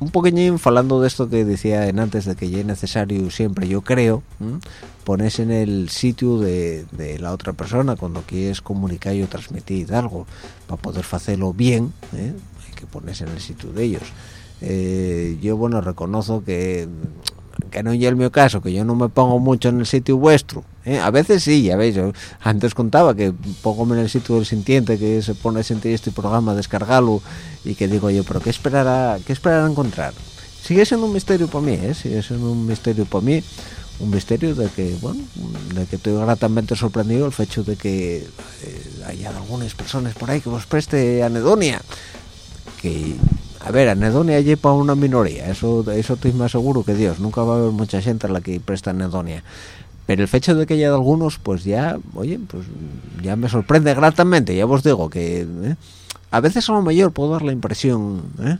Un poquillín falando de esto que decía en antes de que ya es necesario siempre, yo creo, ¿m? ponerse en el sitio de, de la otra persona cuando quieres comunicar o transmitir algo para poder hacerlo bien, ¿eh? hay que ponerse en el sitio de ellos eh, yo bueno reconozco que que no es el mío caso que yo no me pongo mucho en el sitio vuestro ¿eh? a veces sí ya veis yo antes contaba que pongo en el sitio del sintiente que se pone a sentir este programa descargarlo y que digo yo pero qué esperará qué esperará encontrar sigue siendo un misterio para mí ¿eh? sigue siendo un misterio para mí un misterio de que bueno de que estoy gratamente sorprendido el hecho de que eh, haya algunas personas por ahí que os preste anedonia que a ver anedonia allí para una minoría eso eso estoy más seguro que Dios nunca va a haber mucha gente a la que presta anedonia pero el hecho de que haya algunos pues ya oye pues ya me sorprende gratamente ya os digo que ¿eh? a veces a lo mejor puedo dar la impresión ¿eh?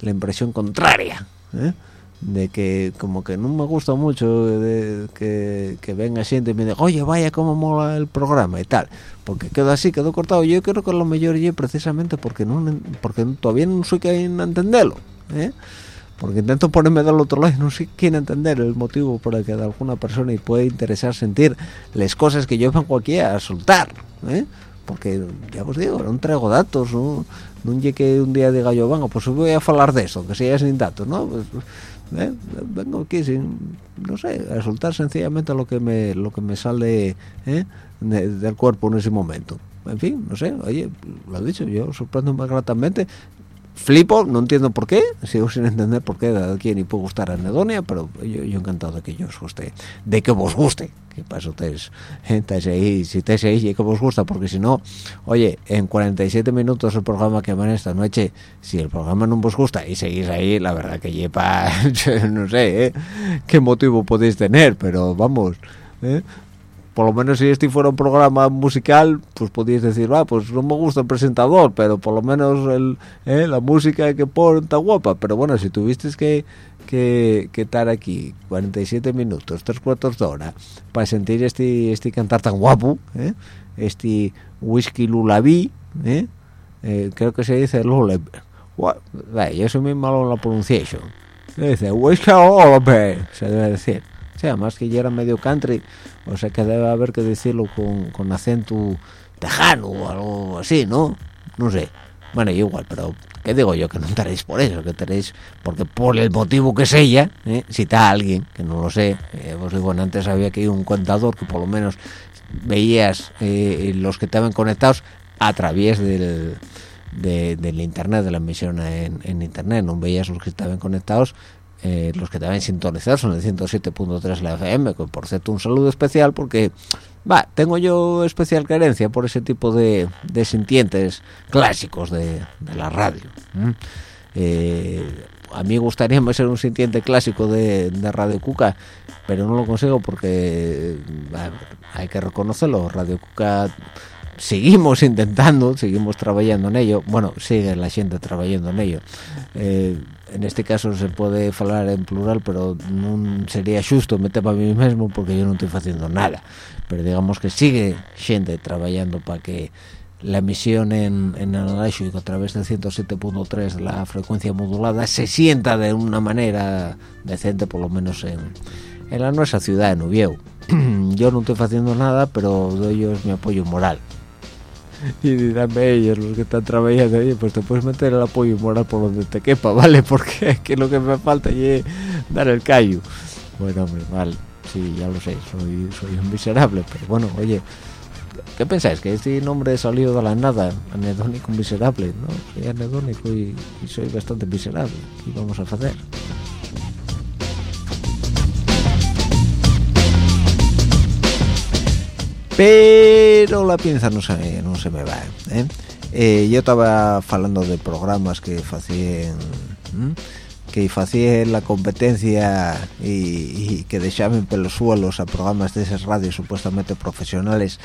la impresión contraria ¿eh? De que como que no me gusta mucho que, que venga gente y me diga oye vaya cómo mola el programa y tal porque quedó así quedó cortado yo creo que lo mejor y precisamente porque no porque todavía no soy quien entenderlo ¿eh? porque intento ponerme del otro lado y no sé quién entender el motivo por el que de alguna persona y puede interesar sentir las cosas que yo vengo aquí a soltar ¿eh? porque ya os digo no traigo datos no no que un día diga yo venga pues voy a hablar de eso que sea sin datos no pues, ¿eh? vengo aquí sin no sé a soltar sencillamente lo que me lo que me sale ¿eh? de- del cuerpo en ese momento en fin no sé oye lo he dicho yo sorprendo más gratamente flipo, no entiendo por qué, sigo sin entender por qué a quien y puede gustar anedonia, pero yo, yo encantado de que yo os guste, de que vos guste, que estáis, eh, estáis ahí, si estáis ahí y que vos gusta, porque si no, oye, en 47 minutos el programa que van esta noche, si el programa no vos gusta y seguís ahí, la verdad que lleva, no sé, ¿eh? qué motivo podéis tener, pero vamos, ¿eh? Por lo menos si este fuera un programa musical, pues podíais decir, va, pues no me gusta el presentador, pero por lo menos el, eh, la música que pone está guapa. Pero bueno, si tuvisteis que, que, que estar aquí 47 minutos, tres cuartos de hora, para sentir este, este cantar tan guapo, ¿eh? este whisky lulaví, ¿eh? Eh, creo que se dice Vaya, yo soy muy malo en la pronunciación. Se dice whisky lullaby, se debe decir. O sea, más que ya era medio country, o sea que debe haber que decirlo con, con acento tejano o algo así, ¿no? No sé. Bueno, igual, pero ¿qué digo yo? Que no estaréis por eso, que estaréis porque por el motivo que sea, ¿eh? si está alguien, que no lo sé, eh, os digo, antes había que ir un contador que por lo menos veías eh, los que estaban conectados a través del, de, del internet, de la emisión en, en internet, no veías los que estaban conectados eh, los que estaban sintonizados en el 107.3 la FM, que por cierto un saludo especial porque va, tengo yo especial carencia por ese tipo de, de sintientes clásicos de, la radio. Eh, a mí gustaría ser un sintiente clásico de, de Radio Cuca, pero no lo consigo porque hay que reconocerlo, Radio Cuca seguimos intentando, seguimos trabajando en ello, bueno, sigue la gente trabajando en ello. Eh, en este caso se puede hablar en plural, pero no sería justo meterme a mí mismo porque yo no estoy haciendo nada. Pero digamos que sigue gente trabajando para que la emisión en, en a través del 107.3 de la frecuencia modulada se sienta de una manera decente, por lo menos en, en la nuestra ciudad, en Ubieu. Yo no estoy haciendo nada, pero doy ellos mi apoyo moral. Y diránme ellos, los que están trabajando, ahí, pues te puedes meter el apoyo moral por donde te quepa, ¿vale? Porque es que lo que me falta es dar el callo. Bueno, hombre, vale, sí, ya lo sé, soy, soy un miserable, pero bueno, oye, ¿Qué pensáis? ¿Que este nombre salido de la nada? Anedónico miserable, ¿no? Soy anedónico y, y soy bastante miserable. ¿Qué vamos a hacer? Pero la pinza no se, no se me va, ¿eh? Eh, yo estaba hablando de programas que hacían que hacían la competencia y, y que dejaban pelos suelos a programas de esas radios supuestamente profesionales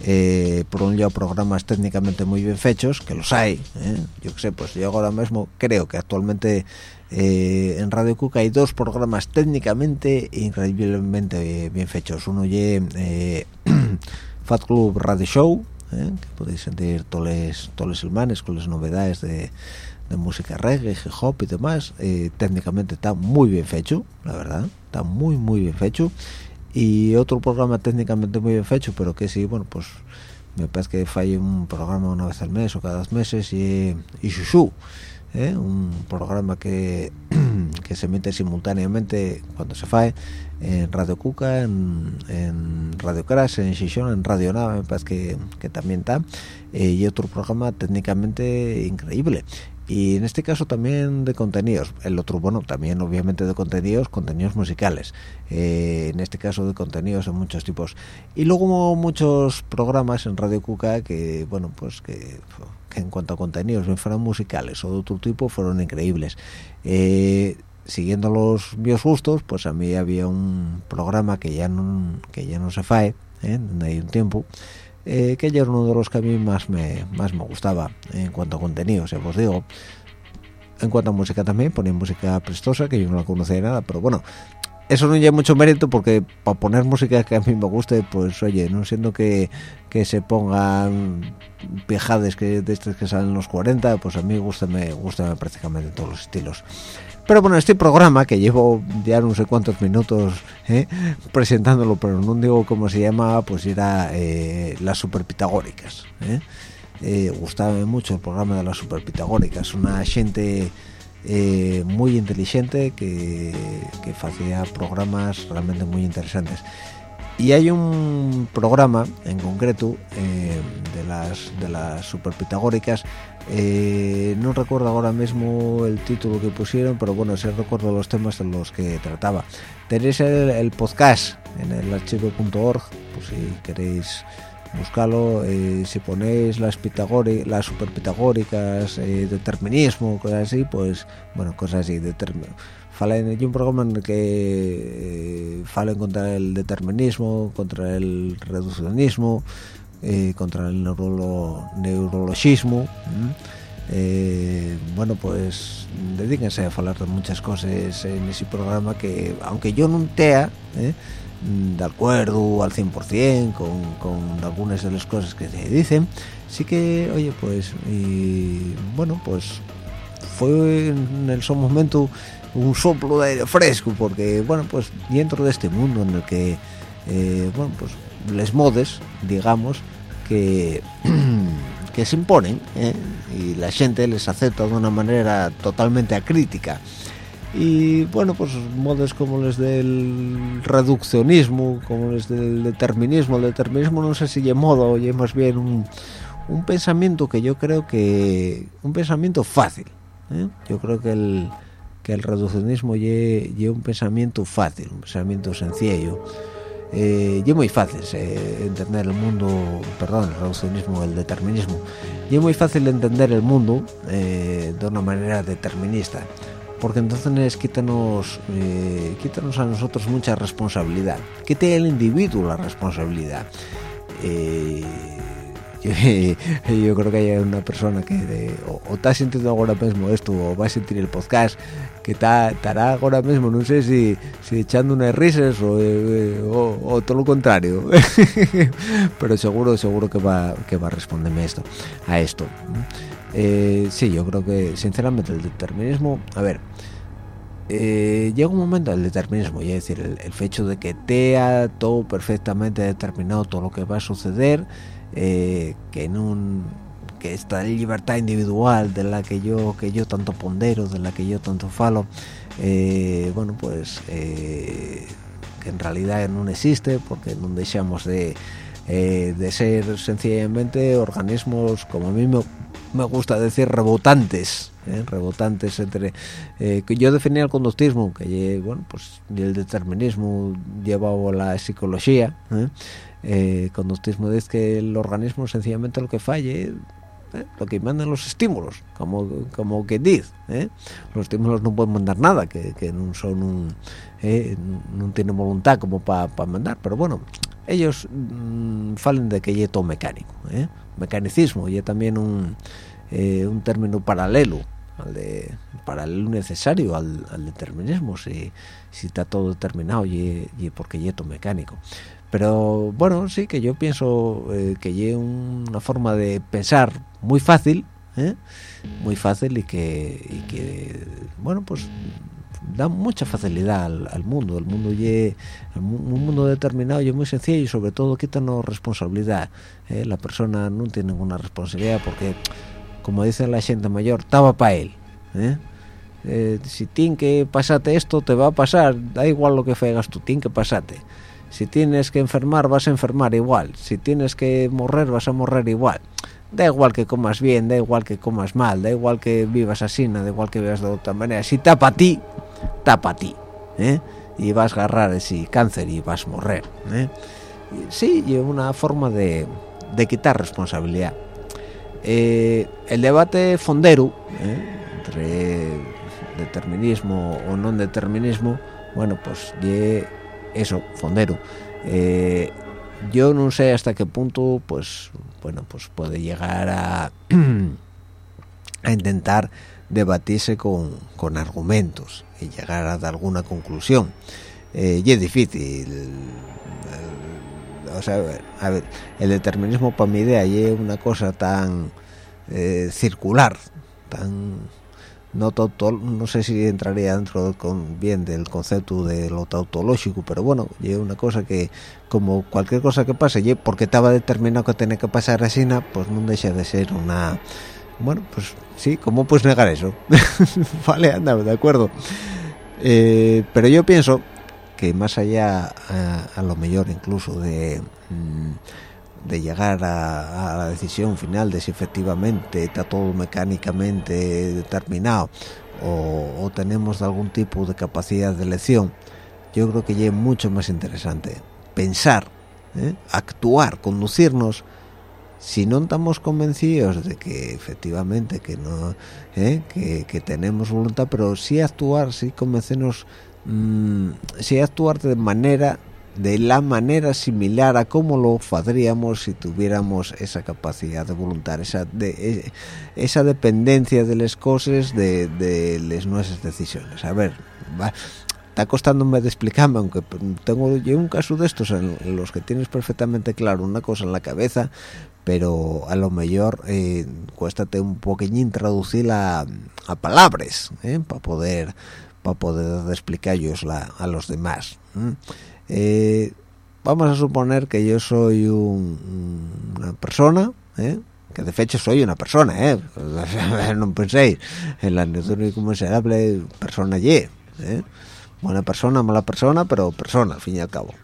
eh, por un lado programas técnicamente muy bien hechos que los hay ¿eh? yo que sé pues yo ahora mismo creo que actualmente eh, en Radio Cuca hay dos programas técnicamente increíblemente bien hechos uno y Fat Club Radio Show que podéis sentir todos los, semanas con las novedades de, de música reggae, hip hop y demás. Técnicamente está muy bien hecho la verdad está muy muy bien hecho y otro programa técnicamente muy bien hecho pero que sí bueno pues me parece que falle un programa una vez al mes o cada dos meses y y Shushu ¿eh? un programa que que se emite simultáneamente cuando se fae en Radio Cuca en, en Radio Crash en Shishon en Radio Nava me parece que, que también está eh, y otro programa técnicamente increíble y en este caso también de contenidos. El otro bueno también obviamente de contenidos contenidos musicales. Eh, en este caso de contenidos de muchos tipos. Y luego muchos programas en Radio Cuca que bueno pues que, en cuanto a contenidos bien fueran musicales o de otro tipo fueron increíbles. Eh, siguiendo los míos gustos pues a mí había un programa que ya no que ya no se fae ¿eh? hay un tiempo eh, que era uno de los que a mí más me, más me gustaba en cuanto a contenido, ya os digo. En cuanto a música también, ponía música prestosa, que yo no la conocía de nada, pero bueno, eso no lleva mucho mérito porque para poner música que a mí me guste, pues oye, no siendo que, que se pongan piejades que, de estas que salen en los 40, pues a mí gusta me gusta prácticamente todos los estilos. Pero bueno, este programa que llevo ya no sé cuántos minutos ¿eh? presentándolo, pero no digo cómo se llama, pues era eh, las superpitagóricas. ¿eh? Eh, gustaba mucho el programa de las superpitagóricas, una gente muy inteligente que, que hacía programas realmente muy interesantes. Y hay un programa en concreto eh, de las de las superpitagóricas. Eh, no recuerdo ahora mismo el título que pusieron pero bueno sí recuerdo los temas de los que trataba. Tenéis el, podcast en el archivo.org pues si queréis buscarlo. Eh, si ponéis las las superpitagóricas determinismo cosas así pues bueno cosas así determinismo falen hay un programa en el que eh, falen contra el determinismo contra el reduccionismo eh, contra el neurolo, neurologismo eh, bueno pues dedíquense a hablar de muchas cosas en ese programa que aunque yo no tea eh, de acuerdo al 100% con, con algunas de las cosas que se dicen sí que oye pues bueno pues fue en el su momento un soplo de aire fresco porque, bueno, pues dentro de este mundo en el que eh, bueno, pues les modes, digamos, que que se imponen ¿eh? y la gente les acepta de una manera totalmente acrítica. Y bueno, pues modes como los del reduccionismo, como los del determinismo. El determinismo no sé si es modo o es más bien un, un pensamiento que yo creo que... un pensamiento fácil, ¿eh? yo creo que el que el reduccionismo lleva un pensamiento fácil, un pensamiento sencillo. Eh, y muy fácil eh, entender el mundo, perdón, el reduccionismo, el determinismo. Y es muy fácil entender el mundo eh, de una manera determinista, porque entonces quítanos, eh, quítanos a nosotros mucha responsabilidad. Quita el individuo la responsabilidad. Eh, yo, creo que hay una persona que o, está sintiendo ahora mismo esto o va a sentir el podcast que estará ahora mismo no sé si, echando unas risas o, eh, o, todo lo contrario. Pero seguro seguro que va que va a responderme esto a esto. Eh, sí yo creo que sinceramente el determinismo a ver eh, llega un momento del determinismo, es decir, el, el, hecho de que tea todo perfectamente determinado todo lo que va a suceder, eh, que en un que esta libertad individual de la que yo que yo tanto pondero, de la que yo tanto falo, eh, bueno, pues que en realidad no existe porque no dejamos de, de ser sencillamente organismos, como a mí me, me gusta decir, rebotantes, ¿eh? rebotantes entre eh, que yo definía el conductismo que bueno pues el determinismo llevaba la psicología ¿eh? Conductismo dice que el organismo sencillamente lo que falle lo que mandan los estímulos como como que dice los estímulos no pueden mandar nada que, que no son un no tienen voluntad como para mandar pero bueno ellos mmm, falen de que todo mecánico mecanicismo y también un un término paralelo al de paralelo necesario al, determinismo si, si, está todo determinado y, y porque yeto mecánico pero bueno sí que yo pienso eh, que hay una forma de pensar muy fácil ¿eh? muy fácil y que, y que bueno pues da mucha facilidad al, mundo el mundo un mundo determinado y muy sencillo y sobre todo quítanos responsabilidad ¿eh? la persona no tiene ninguna responsabilidad porque como dice la gente mayor, estaba para él. Eh, si tiene que pasarte esto, te va a pasar, da igual lo que fegas tú, tiene que pasarte. Si tienes que enfermar, vas a enfermar igual. Si tienes que morrer, vas a morrer igual. Da igual que comas bien, da igual que comas mal, da igual que vivas así, da igual que vivas de otra manera. Si tapa ti, tapa a ti. ¿eh? Y vas a agarrar ese cáncer y vas a morrer. Sí, y una forma de, quitar responsabilidad. Eh, el debate fondero eh, entre determinismo o no determinismo bueno pues eso fondero. Eh, yo no sé hasta qué punto pues bueno pues puede llegar a a intentar debatirse con, con argumentos y llegar a alguna conclusión. Y es difícil o sea, a ver, el determinismo para mi idea es una cosa tan eh, circular, tan no no sé si entraría dentro con, bien del concepto de lo tautológico, pero bueno, es una cosa que como cualquier cosa que pase, porque estaba determinado que tenía que pasar así, pues no deja de ser una bueno, pues sí, ¿cómo puedes negar eso? vale, anda, de acuerdo. Eh, pero yo pienso que más allá a, lo mejor incluso de mm, de llegar a, la decisión final de si efectivamente está todo mecánicamente determinado o, tenemos algún tipo de capacidad de elección yo creo que ya es mucho más interesante pensar ¿eh? actuar conducirnos si no estamos convencidos de que efectivamente que no ¿eh? que, que, tenemos voluntad pero sí actuar sí convencernos mmm, si actuar de manera de la manera similar a cómo lo haríamos si tuviéramos esa capacidad de voluntad, esa e, esa dependencia de las cosas de, de las nuestras decisiones. A ver, está costándome de explicarme, aunque tengo yo un caso de estos en, los que tienes perfectamente claro una cosa en la cabeza, pero a lo mejor eh, cuéstate un poquillín traducirla a, palabras, ¿eh? para poder para poder explicarlos a los demás. Vamos a suponer que yo soy una persona, ¿eh? que de hecho soy una persona, ¿eh? no penséis, en la como miserable persona y, ¿eh? buena persona, mala persona, pero persona al fin y al cabo.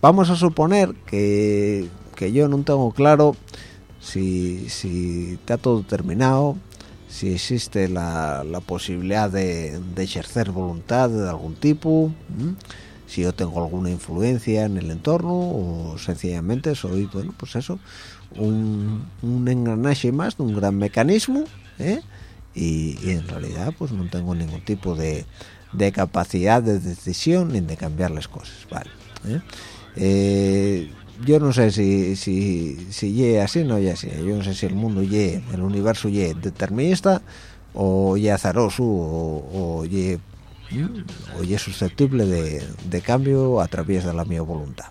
vamos a suponer que, que yo no tengo claro si, si está todo terminado, si existe la, posibilidad de, ejercer voluntad de algún tipo, si yo tengo alguna influencia en el entorno o sencillamente soy, bueno, pues eso, un, engranaje más de un gran mecanismo, ¿eh? y, en realidad pues no tengo ningún tipo de, capacidad de decisión ni de cambiar las cosas, ¿vale? ¿Eh? Eh, yo no sé si si si así no ye así yo no sé si el mundo ye el universo ye determinista o ye azaroso o, o ye o ye susceptible de, de cambio a través de la mi voluntad.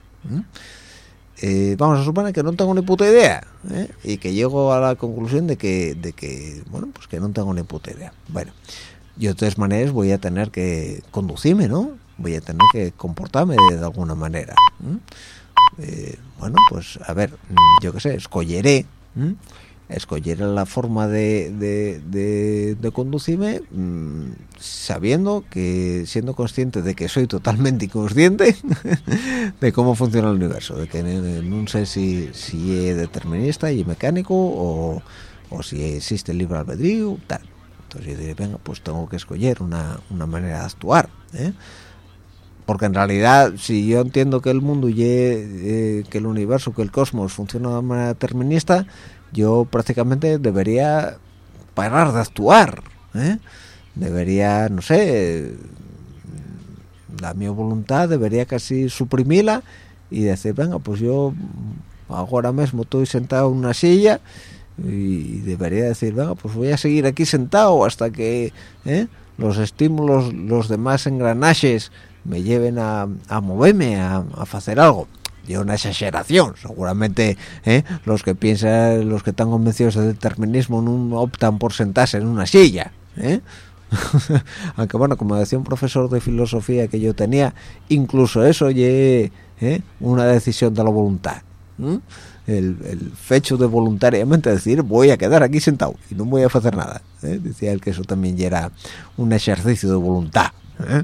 Eh, vamos a suponer que no tengo ni puta idea ¿eh? y que llego a la conclusión de que de que bueno pues que no tengo ni puta idea bueno yo de todas maneras voy a tener que conducirme no voy a tener que comportarme de, alguna manera ¿m? Eh, bueno pues a ver yo qué sé escogeré ¿m? escogeré la forma de, de, de, de conducirme mmm, sabiendo que siendo consciente de que soy totalmente inconsciente de cómo funciona el universo de que no sé si, si es determinista y mecánico o, o si existe el libre albedrío tal entonces yo diré venga pues tengo que escoger una, una manera de actuar ¿eh? Porque en realidad si yo entiendo que el mundo y eh, que el universo que el cosmos funciona de manera determinista yo prácticamente debería parar de actuar ¿eh? debería no sé la mi voluntad debería casi suprimirla y decir venga pues yo ahora mismo estoy sentado en una silla y debería decir venga pues voy a seguir aquí sentado hasta que ¿eh? los estímulos los demás engranajes me lleven a, a moverme a, a hacer algo y una exageración seguramente ¿eh? los que piensan los que están convencidos del determinismo no optan por sentarse en una silla ¿eh? aunque bueno como decía un profesor de filosofía que yo tenía incluso eso es ¿eh? una decisión de la voluntad el, el, fecho de voluntariamente decir voy a quedar aquí sentado y no voy a hacer nada ¿eh? decía él que eso también era un ejercicio de voluntad ¿eh?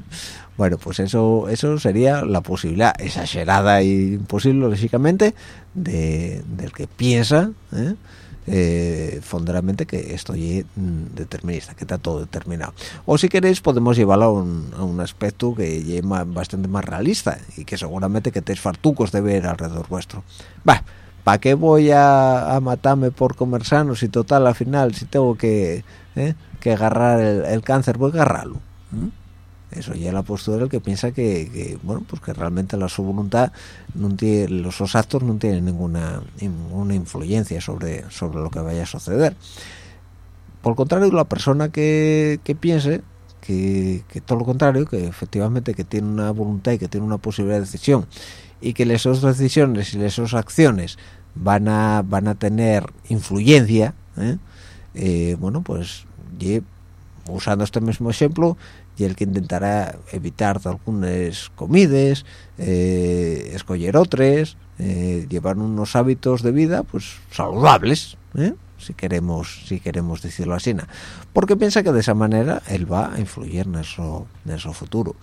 Bueno pues eso eso sería la posibilidad exagerada e imposible lógicamente de, del que piensa ¿eh? Eh, fonderamente que estoy determinista, que está todo determinado. O si queréis podemos llevarlo a un, a un aspecto que es bastante más realista y que seguramente que tenéis fartucos de ver alrededor vuestro. Va, ¿para qué voy a, a, matarme por comer sano si total al final si tengo que, eh, que agarrar el, el, cáncer, voy a agarrarlo? Eso ya la postura del que piensa que, bueno pues que realmente la su voluntad los actos no tienen ninguna ninguna influencia sobre sobre lo que vaya a suceder por contrario la persona que, piense que, todo lo contrario que efectivamente que tiene una voluntad y que tiene una posibilidad de decisión y que esas decisiones y esas acciones van a van a tener influencia ¿eh? Eh, bueno pues y, usando este mismo ejemplo y el que intentará evitar algunas comidas, eh, escoger otras, eh, llevar unos hábitos de vida pues saludables, ¿eh? si queremos si queremos decirlo así, porque piensa que de esa manera él va a influir en eso, en eso futuro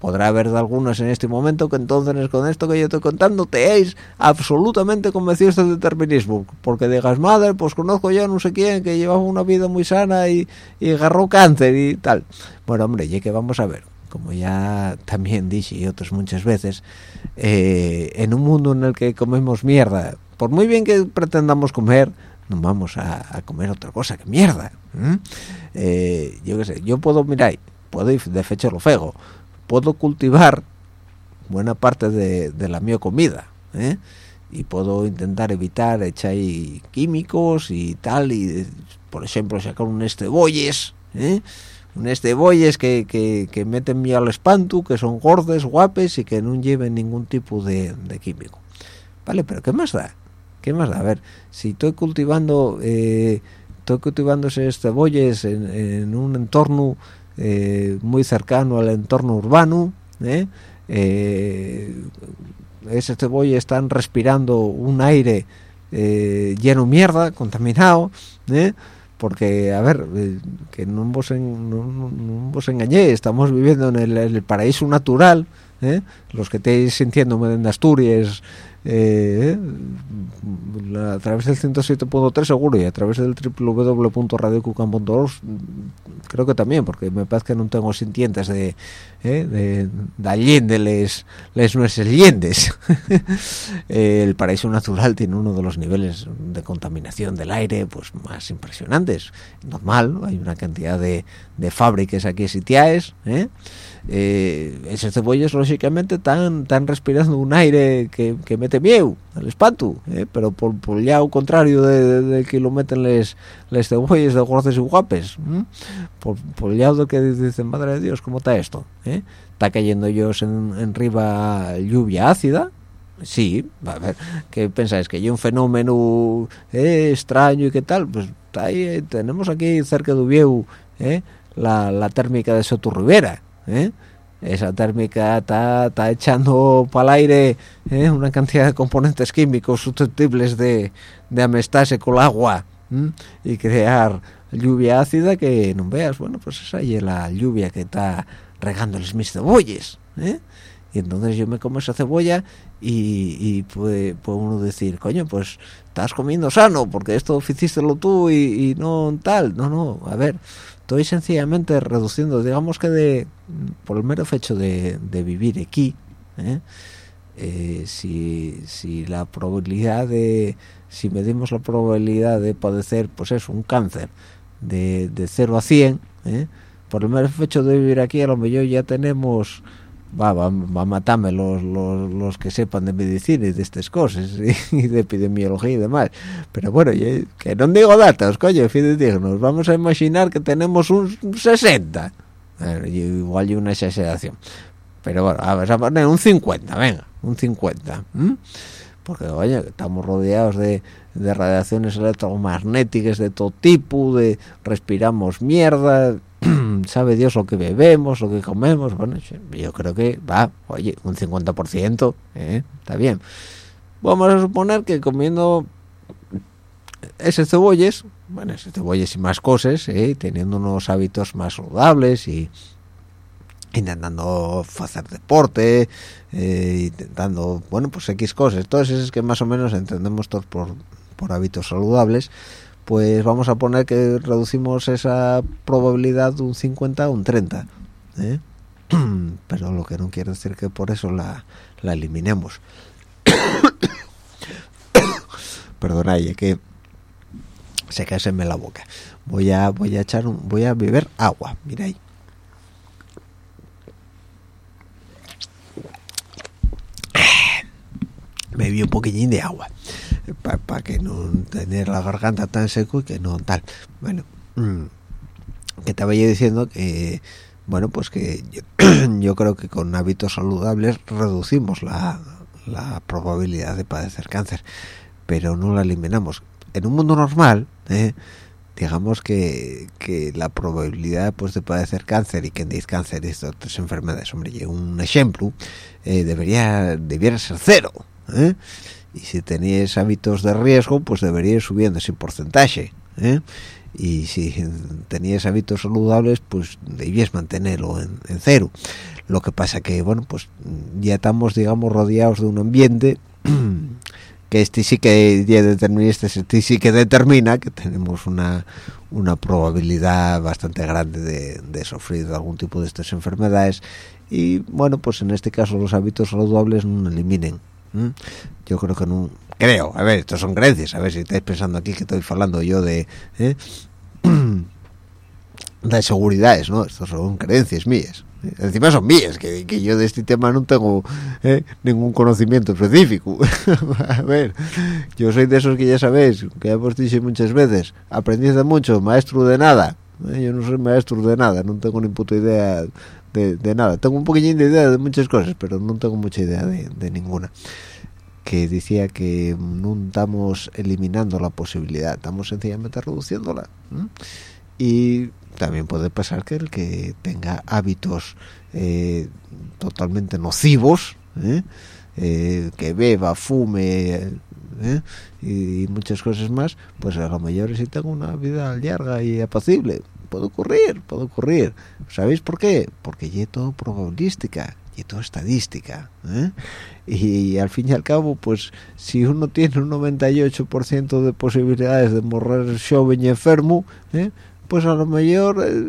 podrá haber algunos en este momento que entonces con esto que yo estoy contando teéis absolutamente convencidos del determinismo porque digas madre pues conozco yo no sé quién que llevaba una vida muy sana y, y agarró cáncer y tal bueno hombre y que vamos a ver como ya también dije y otras muchas veces eh, en un mundo en el que comemos mierda por muy bien que pretendamos comer no vamos a, a comer otra cosa que mierda eh, yo qué sé yo puedo mirar puedo ir de fecho lo fego puedo cultivar buena parte de, de la mi comida ¿eh? y puedo intentar evitar echar químicos y tal y por ejemplo sacar un estebolles ¿eh? un estebolles que, que, que meten mi al espanto que son gordes guapes y que no lleven ningún tipo de, químico vale pero qué más da qué más da a ver si estoy cultivando eh, estoy cultivando ese cebolles en, en un entorno eh, muy cercano al entorno urbano ¿eh? Eh, ese cebolla están respirando un aire eh, lleno de mierda contaminado porque a ver que no vos, en, no, no vos engañé estamos viviendo en el, el paraíso natural los que estéis sintiéndome en Asturias eh, a través del 107.3 seguro y a través del www.radiocucan.org creo que también porque me parece que no tengo sintientes de ¿eh? de, de allende les, les nuestras leyendas el paraíso natural tiene uno de los niveles de contaminación del aire pues más impresionantes normal hay una cantidad de, de fábricas aquí sitiaes ¿eh? eh, esos cebollas lógicamente están tan respirando un aire que, que mete miedo al espanto eh, pero por, por ya o contrario de, de, de, que lo meten les, les cebollas de gordes y guapes ¿eh? por, por ya de que dicen madre de Dios cómo está esto eh? está cayendo ellos en, en riba lluvia ácida sí, a ver, ¿qué pensáis? ¿Que hay un fenómeno eh, extraño y qué tal? Pues ahí, eh, tenemos aquí cerca de Ubieu eh, la, la, térmica de Soto Rivera, ¿eh? Esa térmica está, echando para el aire eh, una cantidad de componentes químicos susceptibles de, de amestarse con el agua y crear lluvia ácida que no veas, bueno, pues esa es la lluvia que está regándoles mis cebolles, ¿eh? y entonces yo me como esa cebolla y, y puede, puede uno decir coño pues estás comiendo sano porque esto hicístelo tú y, y no tal no no a ver estoy sencillamente reduciendo digamos que de por el mero hecho de, de vivir aquí ¿eh? Eh, si, si la probabilidad de si medimos la probabilidad de padecer pues eso un cáncer de, de 0 a 100 ¿eh? por el mero hecho de vivir aquí a lo mejor ya tenemos va, va, va a matarme los, los, los que sepan de medicina y de estas cosas y, de epidemiología y demás. Pero bueno que no digo datos coño fidedignos. Vamos a imaginar que tenemos un 60 Bueno, y igual hay una exageración. Pero bueno vamos a poner un 50 venga un 50 ¿m? porque oye estamos rodeados de, de radiaciones electromagnéticas de todo tipo de respiramos mierda sabe Dios lo que bebemos lo que comemos bueno yo creo que va oye un 50% ¿eh? está bien vamos a suponer que comiendo ese cebolles bueno ese cebolles y más cosas ¿eh? teniendo unos hábitos más saludables y intentando hacer deporte eh, intentando bueno pues x cosas todas esas que más o menos entendemos todos por, por hábitos saludables pues vamos a poner que reducimos esa probabilidad de un 50 a un 30 ¿eh? pero lo que no quiere decir que por eso la, la eliminemos. Perdona es que se caseme la boca. Voy a voy a echar un, voy a beber agua mira ahí. Bebí un poquillín de agua para que no tener la garganta tan seco y que no tal bueno mm, que estaba yo diciendo que bueno pues que yo, creo que con hábitos saludables reducimos la, la probabilidad de padecer cáncer pero no la eliminamos en un mundo normal ¿eh? digamos que, que la probabilidad pues de padecer cáncer y que dice cáncer y estas otras enfermedades hombre un ejemplo eh, debería debiera ser cero ¿eh? Y si teníais hábitos de riesgo pues deberíais subiendo ese porcentaje ¿eh? y si teníais hábitos saludables pues debíais mantenerlo en, cero lo que pasa que bueno pues ya estamos digamos rodeados de un ambiente que este sí que determina este, sí que determina que tenemos una una probabilidad bastante grande de, de sufrir algún tipo de estas enfermedades y bueno pues en este caso los hábitos saludables no eliminen ¿m? yo creo que no creo a ver estos son creencias a ver si estáis pensando aquí que estoy hablando yo de ¿eh? de seguridades no estos son creencias mías encima son mías que, que yo de este tema no tengo ¿eh? ningún conocimiento específico a ver yo soy de esos que ya sabéis que hemos dicho muchas veces aprendiz de mucho maestro de nada ¿eh? yo no soy maestro de nada no tengo ni puta idea de, nada tengo un poquillín de idea de muchas cosas pero no tengo mucha idea de, ninguna que decía que no estamos eliminando la posibilidad estamos sencillamente reduciéndola y también puede pasar que el que tenga hábitos eh, totalmente nocivos ¿eh? Eh, que beba fume ¿eh? y, y muchas cosas más pues a lo mejor si tengo una vida larga y apacible puede ocurrir puede ocurrir sabéis por qué porque ya todo probabilística y todo estadística ¿eh? y, al fin y al cabo pues si uno tiene un 98% de posibilidades de morir joven y enfermo ¿eh? pues a lo mejor eh,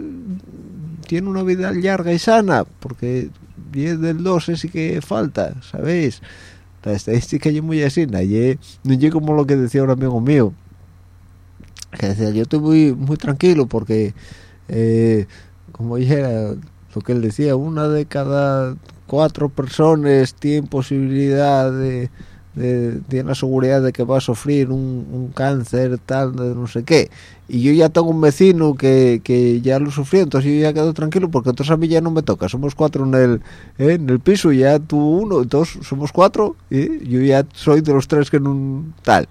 tiene una vida larga y sana porque 10 del 2 sí que falta sabéis la estadística es muy así no es como lo que decía un amigo mío que decía yo estoy muy muy tranquilo porque eh, como era lo que él decía una de cada cuatro personas tiene posibilidad de, tiene la seguridad de que va a sufrir un, cáncer tal de no sé qué. Y yo ya tengo un vecino que, que, ya lo sufrió entonces yo ya quedo tranquilo porque entonces a mí ya no me toca. Somos cuatro en el eh, en el piso ya tú uno entonces somos cuatro y yo ya soy de los tres que no tal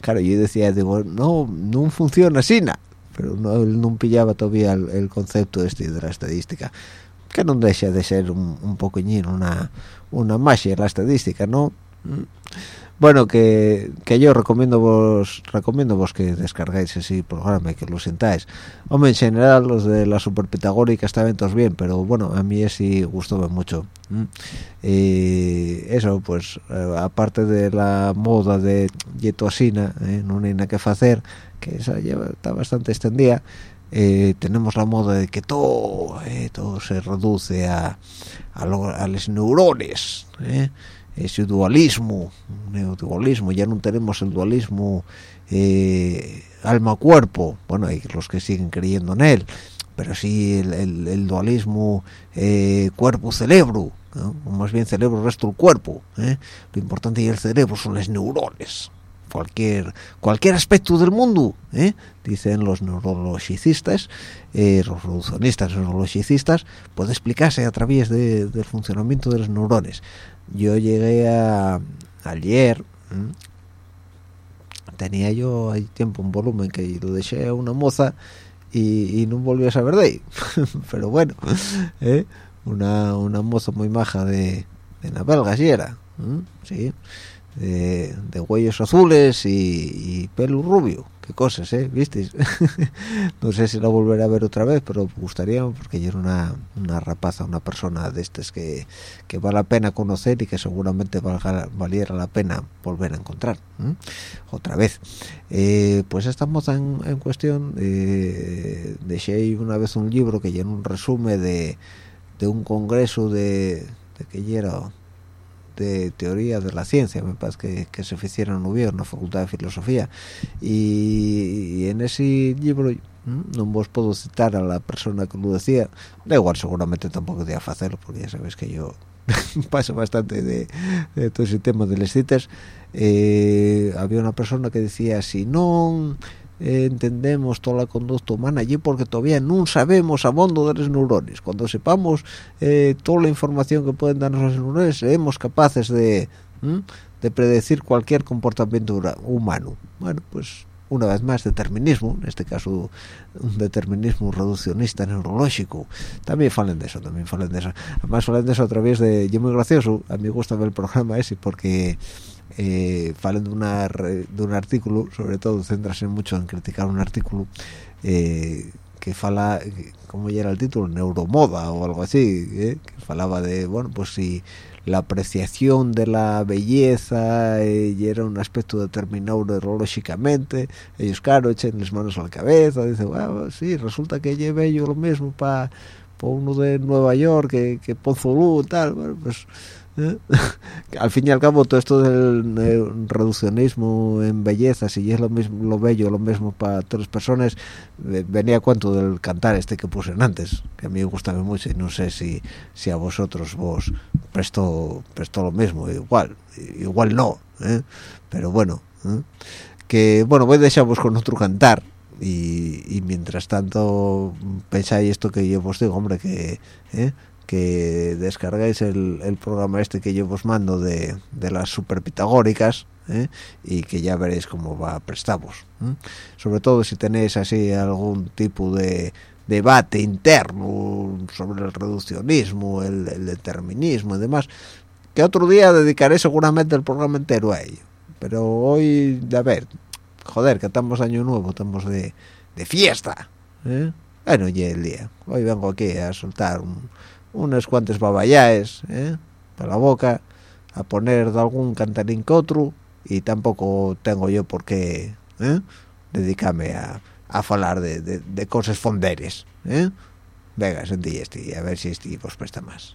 claro, yo decía, digo, no, no funciona así, nada. Pero no, él no pillaba todavía el, el, concepto este de la estadística, que no deja de ser un, un poquillín una, una magia la estadística, ¿no? Mm. Bueno que, que yo recomiendo vos recomiendo vos que descargáis ese programa y que lo sentáis. Hombre en general los de la super pitagórica estaban todos bien pero bueno a mí ese gustó mucho y eso pues eh, aparte de la moda de yetosina eh, no hay nada que hacer que esa lleva, está bastante extendida eh, tenemos la moda de que todo eh, todo se reduce a, a, los neurones ese dualismo neodualismo ya no tenemos el dualismo alma-cuerpo. Bueno hay los que siguen creyendo en él pero sí el, dualismo cuerpo-cerebro o más bien cerebro resto del cuerpo lo importante y el cerebro son los neurones cualquier cualquier aspecto del mundo ¿eh? dicen los neurologicistas eh, los reduccionistas neurologicistas puede explicarse a través del funcionamiento de los neurones. Yo llegué a ayer tenía yo hay tiempo un volumen que lo dejé a una moza y, no volví a saber de ahí. Pero bueno ¿eh? una, una moza muy maja de, de si era sí de, de huellos azules y, pelo rubio. Qué cosas eh visteis no sé si la volveré a ver otra vez pero me gustaría porque yo era una, una rapaza una persona de estas que, que vale la pena conocer y que seguramente valga, valiera la pena volver a encontrar otra vez. Eh, pues esta moza en, cuestión eh, dejé una vez un libro que llena un resumen de, de un congreso de, de que era de teoría de la ciencia, me parece que, que se hicieron en la Facultad de Filosofía. Y, y en ese libro no vos puedo citar a la persona que lo decía, da igual, seguramente tampoco te a hacerlo, porque ya sabéis que yo paso bastante de, de, todo ese tema de las citas. Eh, había una persona que decía, si no entendemos toda la conducta humana allí porque todavía no sabemos a fondo de los neurones. Cuando sepamos eh, toda la información que pueden darnos los neurones seremos capaces de, de predecir cualquier comportamiento humano. Bueno pues una vez más determinismo en este caso un determinismo reduccionista neurológico. También falen de eso también falen de eso. Además falen de eso a través de yo muy gracioso a mí gusta ver el programa ese porque eh, de, una, de un artículo, sobre todo centrarse mucho en criticar un artículo eh, que fala, como ya era el título, neuromoda o algo así, eh, que falaba de, bueno, pues si la apreciación de la belleza eh, y era un aspecto determinado neurológicamente, ellos claro, echen las manos a la cabeza, dicen, bueno, sí, resulta que lleve yo lo mismo para uno de Nueva York que, que Ponzolú tal, bueno, pues ¿Eh? al fin y al cabo todo esto del reduccionismo en belleza si es lo mismo lo bello lo mismo para las personas venía cuento del cantar este que puse antes que a mí me gustaba mucho y no sé si si a vosotros vos presto presto lo mismo igual igual no ¿eh? pero bueno ¿eh? que bueno voy a dejaros con otro cantar y, mientras tanto pensáis esto que yo os digo hombre que que descargáis el, programa este que yo os mando de, las super pitagóricas ¿eh? y que ya veréis cómo va prestamos sobre todo si tenéis así algún tipo de debate interno sobre el reduccionismo el, determinismo y demás que otro día dedicaré seguramente el programa entero a ello pero hoy a ver joder que estamos año nuevo estamos de, fiesta ¿eh? bueno y el día hoy vengo aquí a soltar un unas cuantas babayaes ¿eh? para la boca a poner de algún cantarín que otro y tampoco tengo yo por qué ¿eh? dedicarme a a hablar de, de, cosas fonderes ¿eh? venga sentí este a ver si este os presta más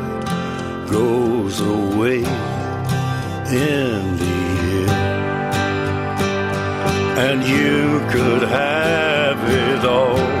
goes away in the end. And you could have it all.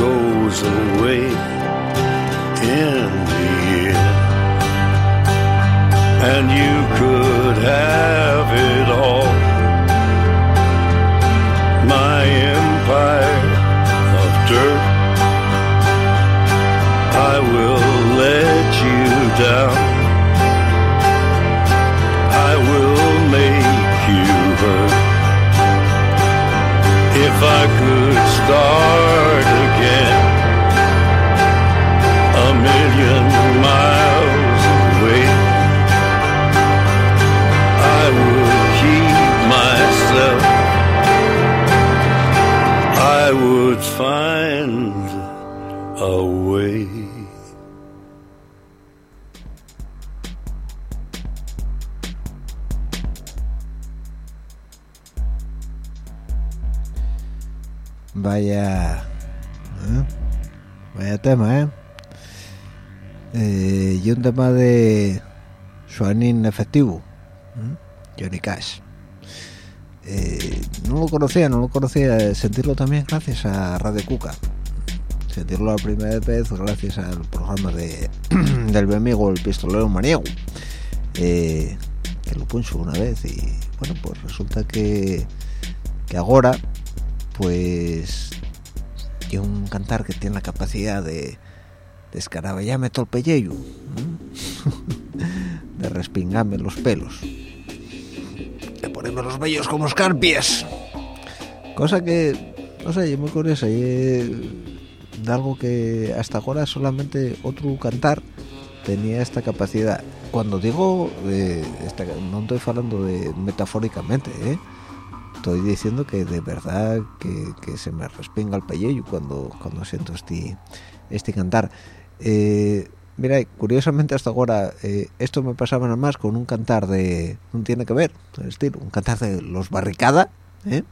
goes away tema de Joanín Efectivo. Johnny Cash. Eh, no lo conocía, no lo conocía. Sentirlo también gracias a Radio Cuca. Sentirlo la primera vez gracias al programa de del mi amigo el pistolero maniego. Eh, que lo puncho una vez y bueno, pues resulta que que ahora pues y un cantar que tiene la capacidad de de escaraballarme todo el pellejo de respingarme los pelos. De ponerme los vellos como escarpias cosa que no sé, es muy curiosa y de algo que hasta ahora solamente otro cantar tenía esta capacidad. Cuando digo eh, no estoy hablando de metafóricamente ¿eh? estoy diciendo que de verdad que, que se me respinga el pellejo cuando cuando siento este este cantar Eh, Mira, curiosamente hasta ahora eh, esto me pasaba nada más con un cantar de... No tiene que ver, el un cantar de los Barricada, ¿eh?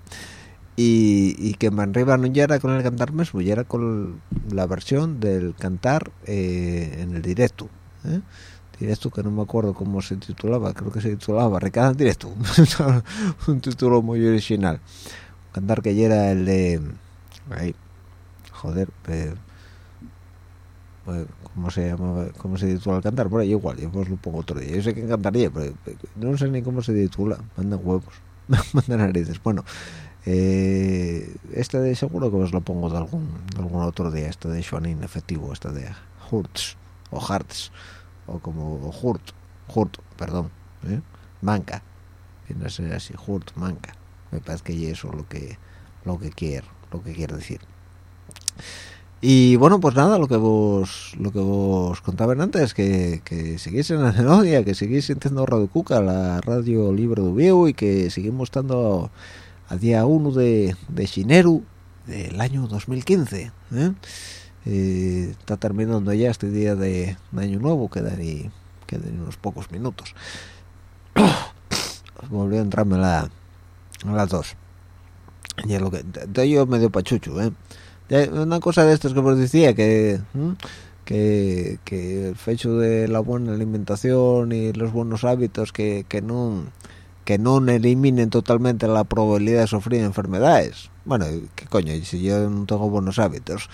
y, y que me arriba no ya era con el cantar mismo, ya era con la versión del cantar eh, en el directo. ¿eh? Directo que no me acuerdo cómo se titulaba, creo que se titulaba Barricada en directo, un título muy original. Cantar que ya era el de... Ahí, joder, eh, ¿cómo se llama? ¿Cómo se titula el cantar? Por ahí igual, yo pues lo pongo otro día. Yo sé que cantaría, pero no sé ni cómo se titula. Mandan huevos, mandan narices. Bueno, eh, este de seguro que os lo pongo de algún, algún otro día. Este de Schwanin efectivo, este de Hurts o Hartz o como o Hurt, Hurt, perdón, ¿eh? Manca. Viene a ser así, Hurt, Manca. Me parece que es eso lo que lo que quiere, lo que quiere decir. Y bueno, pues nada, lo que vos lo que vos contaban antes, que, que seguís en la que seguís sintiendo Radio Cuca, la radio libre de Ubieu, y que seguimos estando a día 1 de, de Xineru del año 2015. ¿eh? Eh, está terminando ya este día de, Año Nuevo, quedan, y, quedan unos pocos minutos. Volvió a entrarme la, las dos. Y es lo que, yo medio pachucho, ¿eh? Una cosa de estas que os decía que que, el hecho de la buena alimentación y los buenos hábitos que, que no que no eliminen totalmente la probabilidad de sufrir enfermedades. Bueno qué coño si yo no tengo buenos hábitos.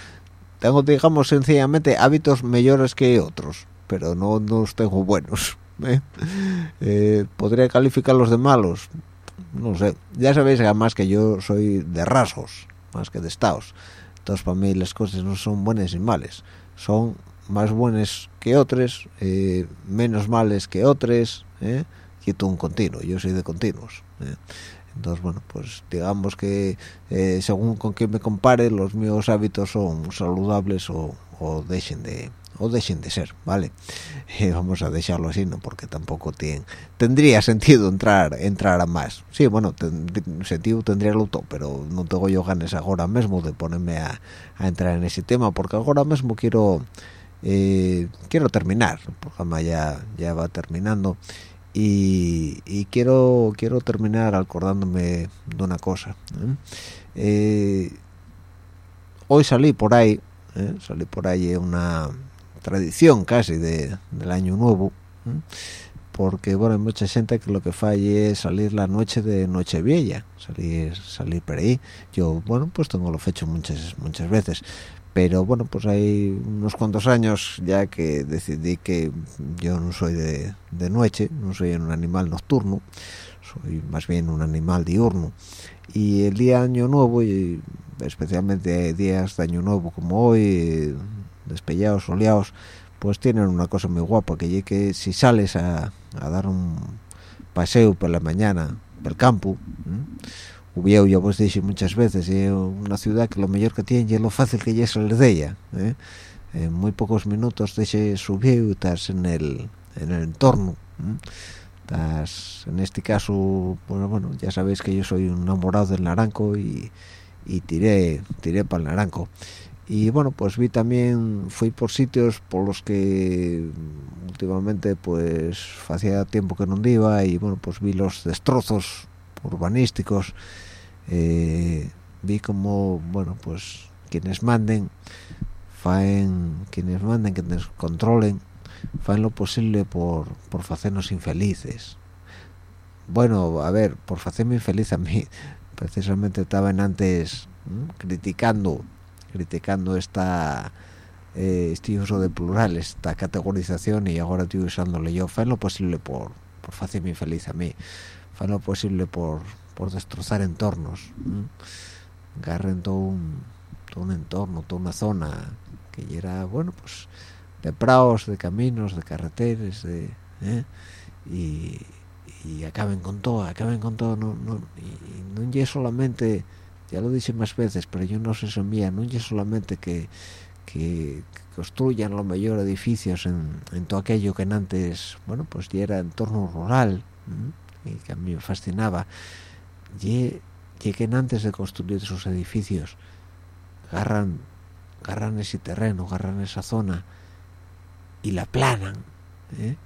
Tengo digamos sencillamente hábitos mejores que otros pero no, no los tengo buenos ¿eh? Eh, podría calificarlos de malos no sé. Ya sabéis además que yo soy de rasgos más que de estados entonces para mí las cosas no son buenas y males son más buenas que otras eh, menos males que otras ¿eh? y un continuo yo soy de continuos ¿eh? entonces bueno pues digamos que eh, según con quien me compare los míos hábitos son saludables o, o dejen de o dejen de ser vale Eh, vamos a dejarlo así no porque tampoco tiene, tendría sentido entrar entrar a más. Sí bueno ten- sentido tendría el auto pero no tengo yo ganas ahora mismo de ponerme a, a entrar en ese tema porque ahora mismo quiero eh, quiero terminar. El programa ya ya va terminando. Y, y quiero quiero terminar acordándome de una cosa ¿eh? Eh, hoy salí por ahí ¿eh? salí por ahí una tradición casi de, del año nuevo porque bueno hay mucha que lo que falle es salir la noche de Nochevieja salir salir por ahí. Yo bueno pues tengo lo hecho muchas muchas veces pero bueno pues hay unos cuantos años ya que decidí que yo no soy de, de noche no soy un animal nocturno soy más bien un animal diurno. Y el día año nuevo y especialmente días de año nuevo como hoy despellados soleados pues tienen una cosa muy guapa que que si sales a, a dar un paseo por la mañana pel campo Ubieu ya vos dije muchas veces es una ciudad que lo mejor que tiene es lo fácil que es salir de ella ¿eh? en muy pocos minutos deje Ubieu estás en el en el entorno ¿eh? estás en este caso bueno bueno ya sabéis que yo soy un enamorado del naranco y, y tiré tiré para el naranco y bueno pues vi también fui por sitios por los que últimamente pues hacía tiempo que no iba y bueno pues vi los destrozos urbanísticos eh, vi como bueno pues quienes manden faen quienes manden quienes controlen faen lo posible por por hacernos infelices. Bueno a ver por hacerme infeliz a mí precisamente estaban antes criticando criticando esta eh, este uso de plural esta categorización y ahora estoy usándole yo faen lo posible por por hacerme infeliz a mí faen lo posible por por destrozar entornos ¿m? agarren todo un, todo un entorno toda una zona que era bueno pues de praos de caminos de carreteras de ¿eh? y, y acaben con todo acaben con todo no no y no es solamente ya lo dije más veces pero yo no sé si mía no es solamente que, que que construyan los mejor edificios en, en todo aquello que antes bueno pues ya era entorno rural y que a mí me fascinaba. Y, y que en antes de construir esos edificios agarran agarran ese terreno agarran esa zona y la planan ¿eh?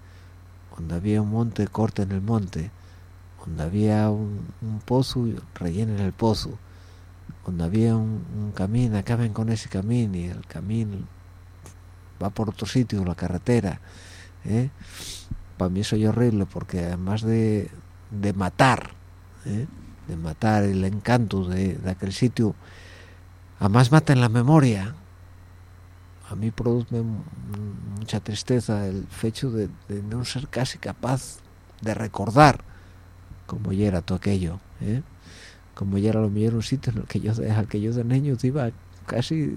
donde había un monte corte en el monte. Donde había un, un pozo rellenen el pozo donde había un, camino acaben con ese camino y el camino va por otro sitio la carretera ¿eh? para mí eso es horrible porque además de, de matar ¿eh? de matar el encanto de, aquel sitio además mata en la memoria a mí produce mucha tristeza el hecho de, no ser casi capaz de recordar cómo era todo aquello ¿eh? Como ya era lo mejor un sitio en el que yo al que yo de niño iba casi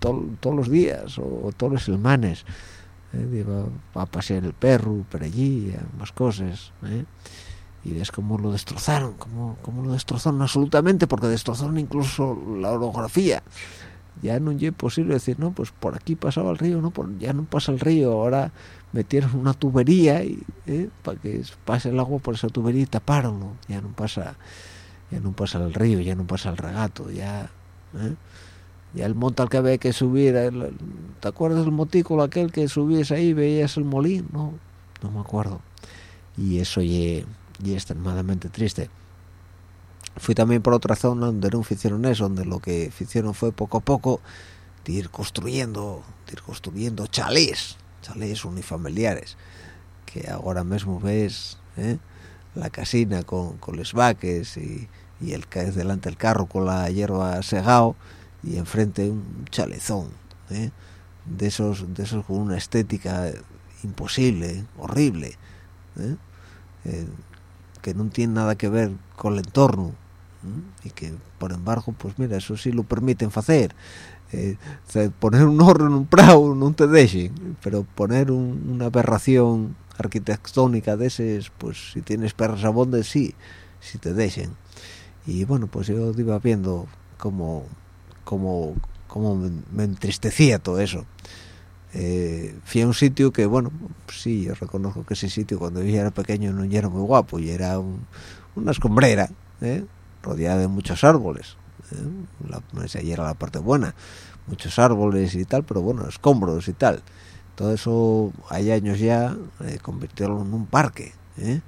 tol- todos los días o, todos los semanas ¿eh? iba a pasear el perro por allí más cosas ¿eh? y ves cómo lo destrozaron cómo, cómo lo destrozaron absolutamente porque destrozaron incluso la orografía ya no es posible decir no pues por aquí pasaba el río no por, ya no pasa el río ahora metieron una tubería y ¿eh? para que pase el agua por esa tubería y taparon ya no pasa ya no pasa el río ya no pasa el regato ya ¿eh? ya el monte al que había que subir ¿te acuerdas del motículo aquel que subías ahí veías el molín? no no me acuerdo y eso y es extremadamente triste fui también por otra zona donde no hicieron eso donde lo que hicieron fue poco a poco de ir construyendo de ir construyendo chalés chalés unifamiliares que ahora mismo ves ¿eh? la casina con, con los vaques y, y el ca- delante el carro con la hierba segado y enfrente un chalezón ¿eh? de esos de esos con una estética imposible horrible ¿eh? Eh, que no tiene nada que ver con el entorno ¿eh? y que por embargo pues mira eso sí lo permiten hacer poner un horno en un prado no te dejen pero poner un- una aberración arquitectónica de esos pues si tienes perras abondes sí si te dejen y bueno pues yo iba viendo cómo cómo, cómo me, entristecía todo eso eh, fui a un sitio que bueno sí yo reconozco que ese sitio cuando yo era pequeño no era muy guapo y era un- una escombrera ¿eh? rodeada de muchos árboles ¿eh? la, ya era la parte buena muchos árboles y tal pero bueno escombros y tal todo eso hay años ya eh, convirtieron en un parque ¿eh?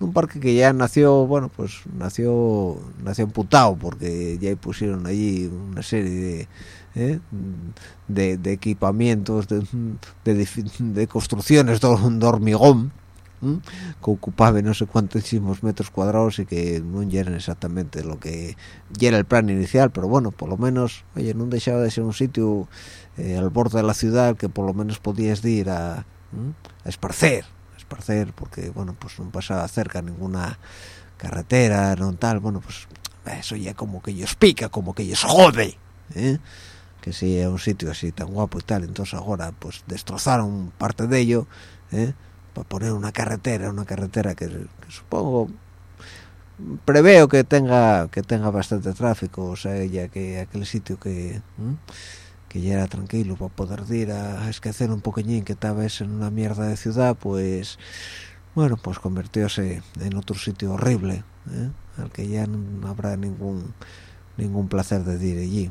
Un parque que ya nació bueno pues nació nació emputado porque ya pusieron allí una serie de ¿eh? de, equipamientos de, de, construcciones de, hormigón ¿m? que ocupaban no sé cuántísimos metros cuadrados y que no eran exactamente lo que era el plan inicial pero bueno por lo menos oye no dejaba de ser un sitio eh, al borde de la ciudad que por lo menos podías ir a, a esparcer porque bueno pues no pasaba cerca ninguna carretera no tal bueno pues eso ya como que ellos pica como que ellos jode ¿eh? que si es un sitio así tan guapo y tal entonces ahora pues destrozaron parte de ello ¿eh? para poner una carretera una carretera que, supongo preveo que tenga que tenga bastante tráfico o sea ya que aquel sitio que ¿m? Que ya era tranquilo para poder ir a esquecer un poquillín que estaba ese en una mierda de ciudad pues bueno pues convirtióse en otro sitio horrible ¿eh? al que ya no habrá ningún ningún placer de ir allí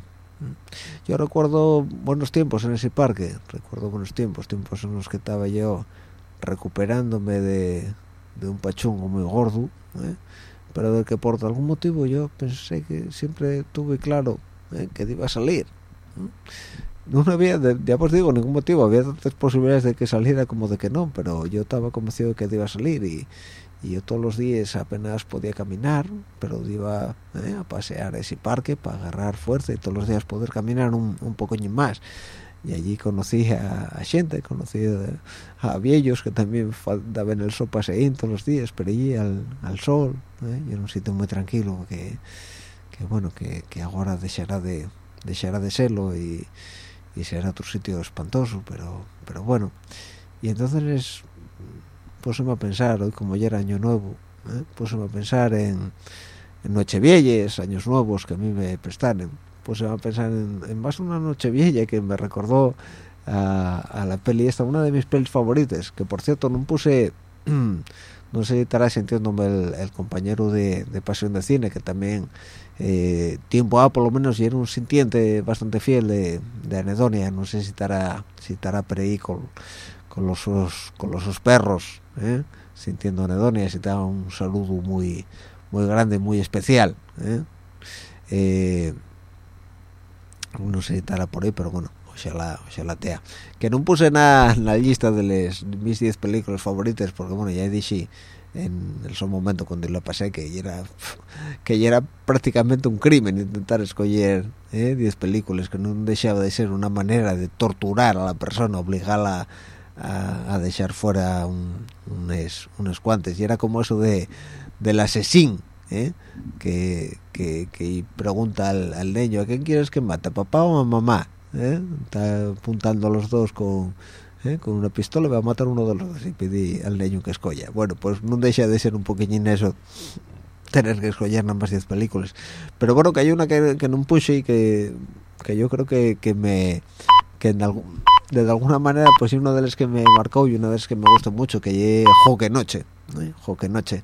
yo recuerdo buenos tiempos en ese parque recuerdo buenos tiempos tiempos en los que estaba yo recuperándome de, de un pachungo muy gordo ¿eh? pero de que por algún motivo yo pensé que siempre tuve claro ¿eh? que iba a salir. No había ya os digo ningún motivo había tantas posibilidades de que saliera como de que no pero yo estaba convencido de que iba a salir y, y yo todos los días apenas podía caminar pero iba ¿eh? a pasear ese parque para agarrar fuerza y todos los días poder caminar un, un poquillo más y allí conocí a, a gente conocí a, a viejos que también daban el sol paseín todos los días pero allí al, al sol ¿eh? y en un sitio muy tranquilo que, que bueno que, que ahora dejará de dejará de serlo y, y será otro sitio espantoso pero pero bueno y entonces pues a pensar hoy como ya era año nuevo ¿eh? pues a pensar en, en Nochevielles, años nuevos que a mí me prestaron pues a pensar en, en más una Nochevieja que me recordó a, a la peli esta una de mis pelis favoritas que por cierto no puse no sé si estará sintiéndome el, el compañero de, de Pasión de Cine, que también eh, tiempo A por lo menos y era un sintiente bastante fiel de, de Anedonia, no sé si estará, si estará por ahí con, con los con los sus perros, ¿eh? sintiendo Anedonia, si da un saludo muy muy grande, muy especial. ¿eh? Eh, no sé si estará por ahí, pero bueno, ojalá, ojalá tea. Que no puse nada en la lista de les, mis 10 películas favoritas, porque bueno, ya dije en el su momento cuando lo pasé que era que era prácticamente un crimen intentar escoger ¿eh? 10 películas que no dejaba de ser una manera de torturar a la persona obligarla a, dejar fuera un, unes, unos cuantes y era como eso de del asesín ¿eh? que, que, pregunta al, al niño ¿a quién quieres que mate, papá o a mamá? ¿eh? está apuntando a los dos con ¿eh? con una pistola va a matar uno de los dos y pedí al niño que escolla bueno pues no deja de ser un poquillín eso tener que escoger nada más 10 películas pero bueno que hay una que, que no puse y que, que yo creo que, que me que de alguna manera pues es una de las que me marcó y una de las que me gustó mucho que es Joque Noche ¿eh? Joque Noche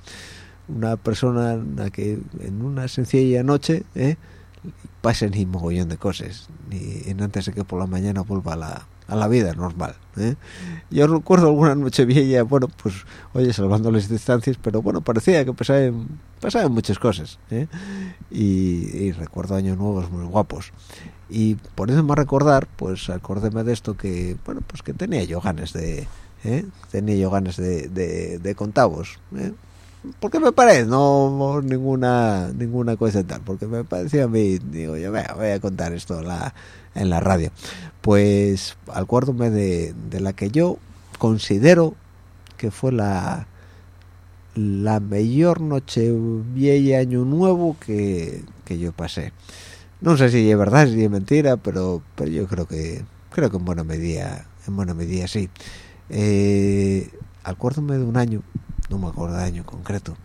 una persona en que en una sencilla noche ¿eh? pasen y mogollón de cosas y, antes de que por la mañana vuelva la, a la vida normal ¿eh? yo recuerdo alguna noche vieja bueno pues oye salvando las distancias pero bueno parecía que pasaban, pasaban muchas cosas ¿eh? y, y recuerdo años nuevos muy guapos y por eso me recordar pues acordéme de esto que bueno pues que tenía yo ganas de ¿eh? tenía yo ganas de, de, de contavos ¿eh? Porque me parece no ninguna ninguna cosa tal porque me parecía a mí digo yo voy a contar esto en la, en la radio. Pues acuérdome de, de la que yo considero que fue la la mejor noche vieja año nuevo que, que yo pasé. No sé si es verdad si es mentira pero pero yo creo que creo que en buena medida en buena medida sí. Eh, acuérdome de un año no me acuerdo de año concreto.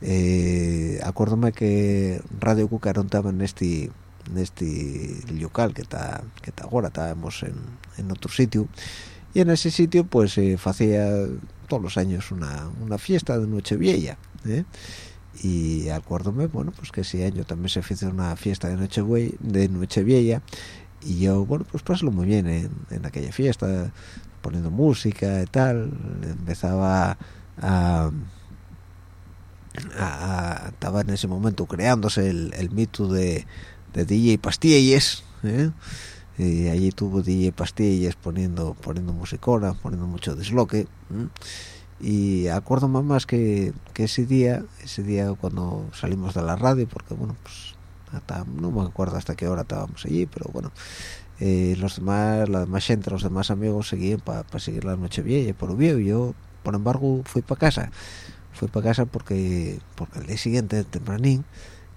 Eh, acuérdome que Radio Cucarón estaba en este en este local que está que está ahora estábamos en, en otro sitio. Y en ese sitio pues se hacía todos los años una, una fiesta de Nochevieja ¿eh? y acuérdome bueno pues que ese año también se hizo una fiesta de Nochevieja de Nochevieja y yo bueno pues pasó muy bien en, en aquella fiesta poniendo música y tal. Empezaba a, a- a- estaba en ese momento creándose el, mito de, de DJ Pastilles ¿eh? y allí tuvo DJ Pastilles poniendo poniendo musicona poniendo mucho desloque ¿eh? y acuerdo más que, que ese día ese día cuando salimos de la radio porque bueno pues hasta, no me acuerdo hasta qué hora estábamos allí pero bueno eh, los demás la demás gente los demás amigos seguían para seguir la noche vieja por y yo por embargo fui para casa fui para casa porque porque el día siguiente tempranín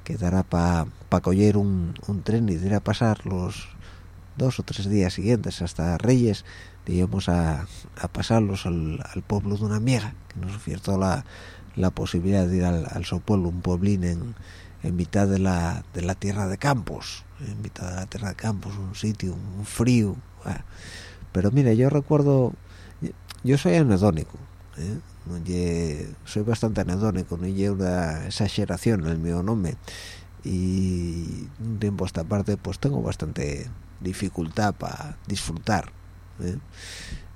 quedará para pa coger un, un tren y ir a pasar los dos o tres días siguientes hasta Reyes íbamos a, a pasarlos al, al pueblo de una amiga que nos ofertó la, la posibilidad de ir al, al su pueblo un pueblín en, en mitad de la, de la tierra de Campos en mitad de la tierra de Campos un sitio un frío ah. pero mira yo recuerdo yo soy anedónico ¿eh? no soy bastante anedónico no hay una exageración en el mío nombre y un tiempo a esta parte pues tengo bastante dificultad para disfrutar ¿eh?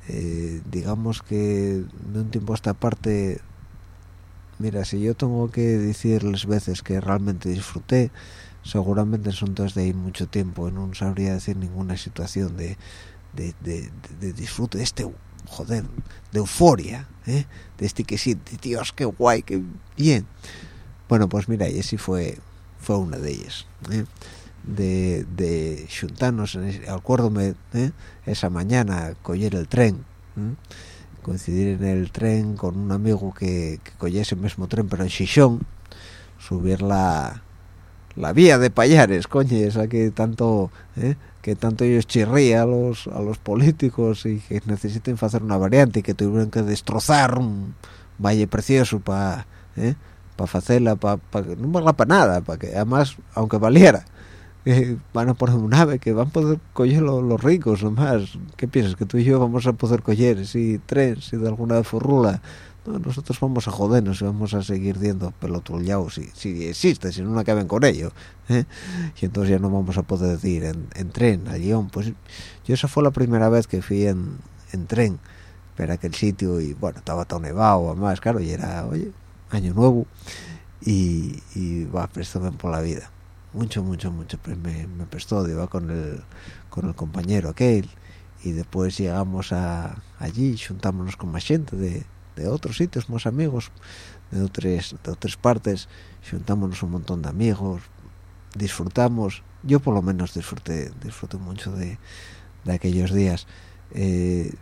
Eh, digamos que de un tiempo a esta parte mira si yo tengo que decirles veces que realmente disfruté seguramente son todas de ahí mucho tiempo no sabría decir ninguna situación de de, de, de- de disfrute de este joder de euforia ¿eh? de este que sí tíos qué guay qué bien bueno pues mira y así fue fue una de ellas ¿eh? de, de juntarnos acuérdome ¿eh? esa mañana coger el tren ¿eh? coincidir en el tren con un amigo que, que cogiese ese mismo tren pero en Xixón subir la la vía de Payares coño esa que tanto ¿eh? Que tanto ellos chirría a los a los políticos y que necesiten hacer una variante y que tuvieron que destrozar un valle precioso para para hacerla para que no valga para nada para que además aunque valiera eh, van a poner un ave que van a poder coger los ricos nomás ¿qué piensas? que tú y yo vamos a poder coger si tren, si de alguna forrula no, nosotros vamos a jodernos y vamos a seguir viendo pelotullados si, si existe, si no acaben con ello ¿eh? y entonces ya no vamos a poder ir en, tren a Lyon pues yo esa fue la primera vez que fui en, en tren para aquel sitio y bueno, estaba todo nevado además, claro, y era, oye, año nuevo y, y va, prestóme por la vida mucho, mucho, mucho pues me, prestó, iba con el, con el compañero aquel y después llegamos a allí, juntámonos con más gente de, de otros sitios, más amigos de otras, de otras partes, juntámonos un montón de amigos, disfrutamos, yo por lo menos disfruté, disfruté mucho de, de aquellos días. Eh,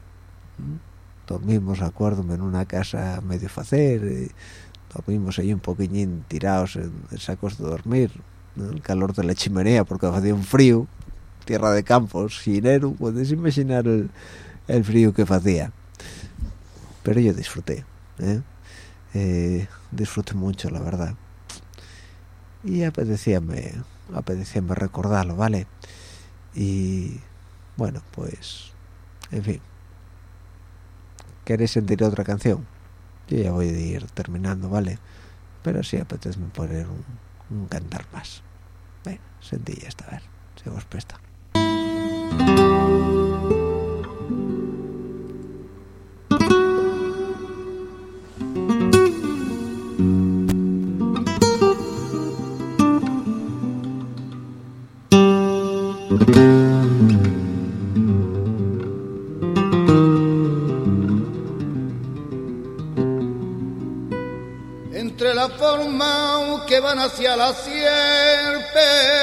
dormimos, acuérdome, en una casa medio facer, eh, dormimos ahí un poquillín tirados en, sacos de dormir, el calor de la chimenea porque hacía un frío, tierra de campos, enero, puedes imaginar el, el frío que hacía. Pero yo disfruté, ¿eh? Eh, disfruté mucho, la verdad. Y apetecíame, apetecíame recordarlo, ¿vale? Y bueno, pues, en fin. ¿Queréis sentir otra canción? Yo ya voy a ir terminando, ¿vale? Pero sí apetece poner un, un cantar más. Sentí esta, a ver, si os presta. entre la forma que van hacia la sierpe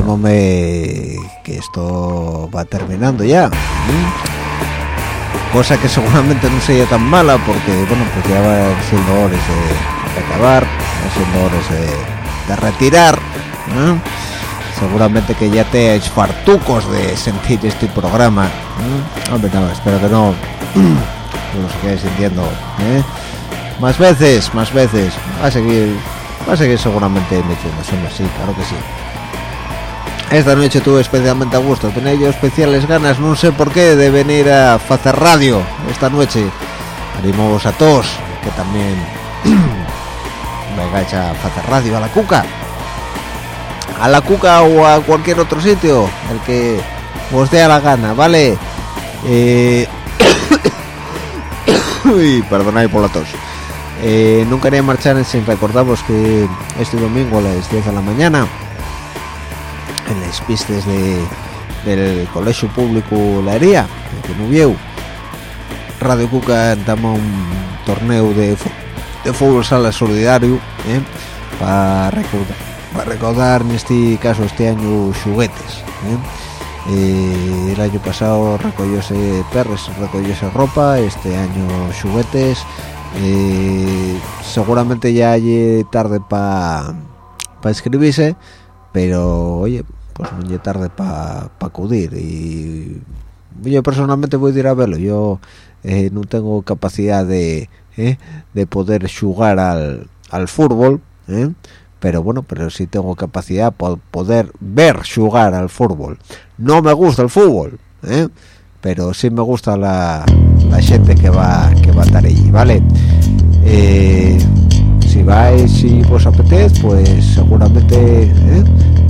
temome que esto va terminando ya. ¿eh? Cosa que seguramente no sería tan mala porque, bueno, pues ya va siendo horas de, acabar, va siendo horas de, retirar. ¿eh? Seguramente que ya te has fartucos de sentir este programa. ¿eh? Hombre, no, espero que no, no lo sigáis sintiendo. ¿eh? Más veces, más veces. Va a seguir va a seguir seguramente metiéndose así, claro que sí. Esta noche tuve especialmente a gusto, tenía yo especiales ganas, no sé por qué, de venir a hacer radio esta noche. Animamos a todos, que también vengáis a hacer radio a la cuca. A la cuca o a cualquier otro sitio, el que os dé a la gana, ¿vale? Eh... Uy, perdonad por la tos. Eh, no quería marchar sin recordaros que este domingo a las 10 de la mañana en las pistas de, del Colegio Público La Hería, de Nubieu, Radio Cuca damos un torneo de, de fútbol sala solidario ¿eh? para recaudar, para recaudar en este caso este año juguetes. ¿eh? Eh, el año pasado recogióse perros, recogióse ropa, este año juguetes eh, seguramente ya hay tarde para pa escribirse pero oye pues tarde para acudir y yo personalmente voy a ir a verlo. Yo eh, no tengo capacidad de eh, de poder jugar al, al fútbol eh, pero bueno pero sí tengo capacidad para poder ver jugar al fútbol. No me gusta el fútbol pero sí me gusta la, la gente que va que va a estar allí vale si vais si vos apetece pues seguramente ¿eh?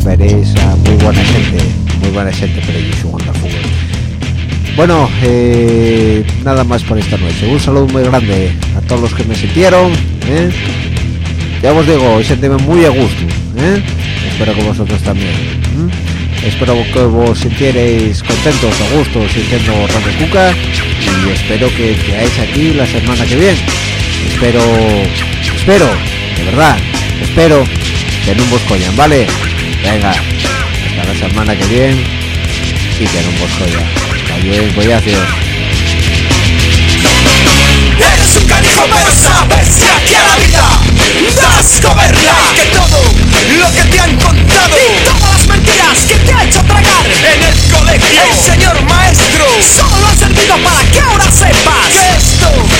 veréis a muy buena gente muy buena gente allí jugando al fútbol bueno eh, nada más por esta noche un saludo muy grande a todos los que me sintieron ¿eh? ya os digo sentíme muy a gusto ¿eh? espero que vosotros también ¿eh? espero que vos sintierais contentos, a gusto, sintiendo Radio Cuca y espero que quedáis aquí la semana que viene. Espero, espero, de verdad, espero que no vos collan, ¿vale? Venga, hasta la semana que viene y que no vos collan. Adiós, gracias. Eres un canijo pero sabes que aquí a la vida das comerla Que todo lo que te han contado Y todas las mentiras que te ha hecho tragar En el colegio El señor maestro Solo ha servido para que ahora sepas Que esto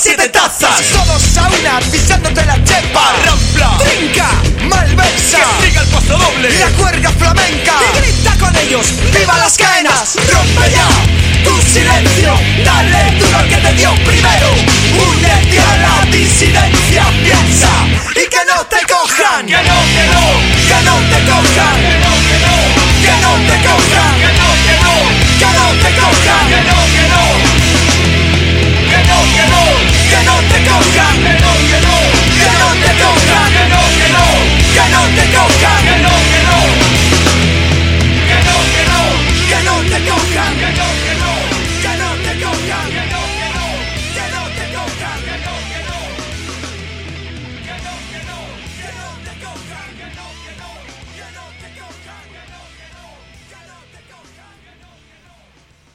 siete tazas. Todos a una, pisándote la chepa. Rampla, trinca, malversa. Que siga el paso doble. La cuerda flamenca. Y grita con ellos, ¡viva las cadenas! Rompe ya tu silencio. Dale duro al que te dio primero. Únete a la disidencia. Piensa y que no te cojan. Que no, que no. Que no te cojan. Que no, que no. Que no te cojan.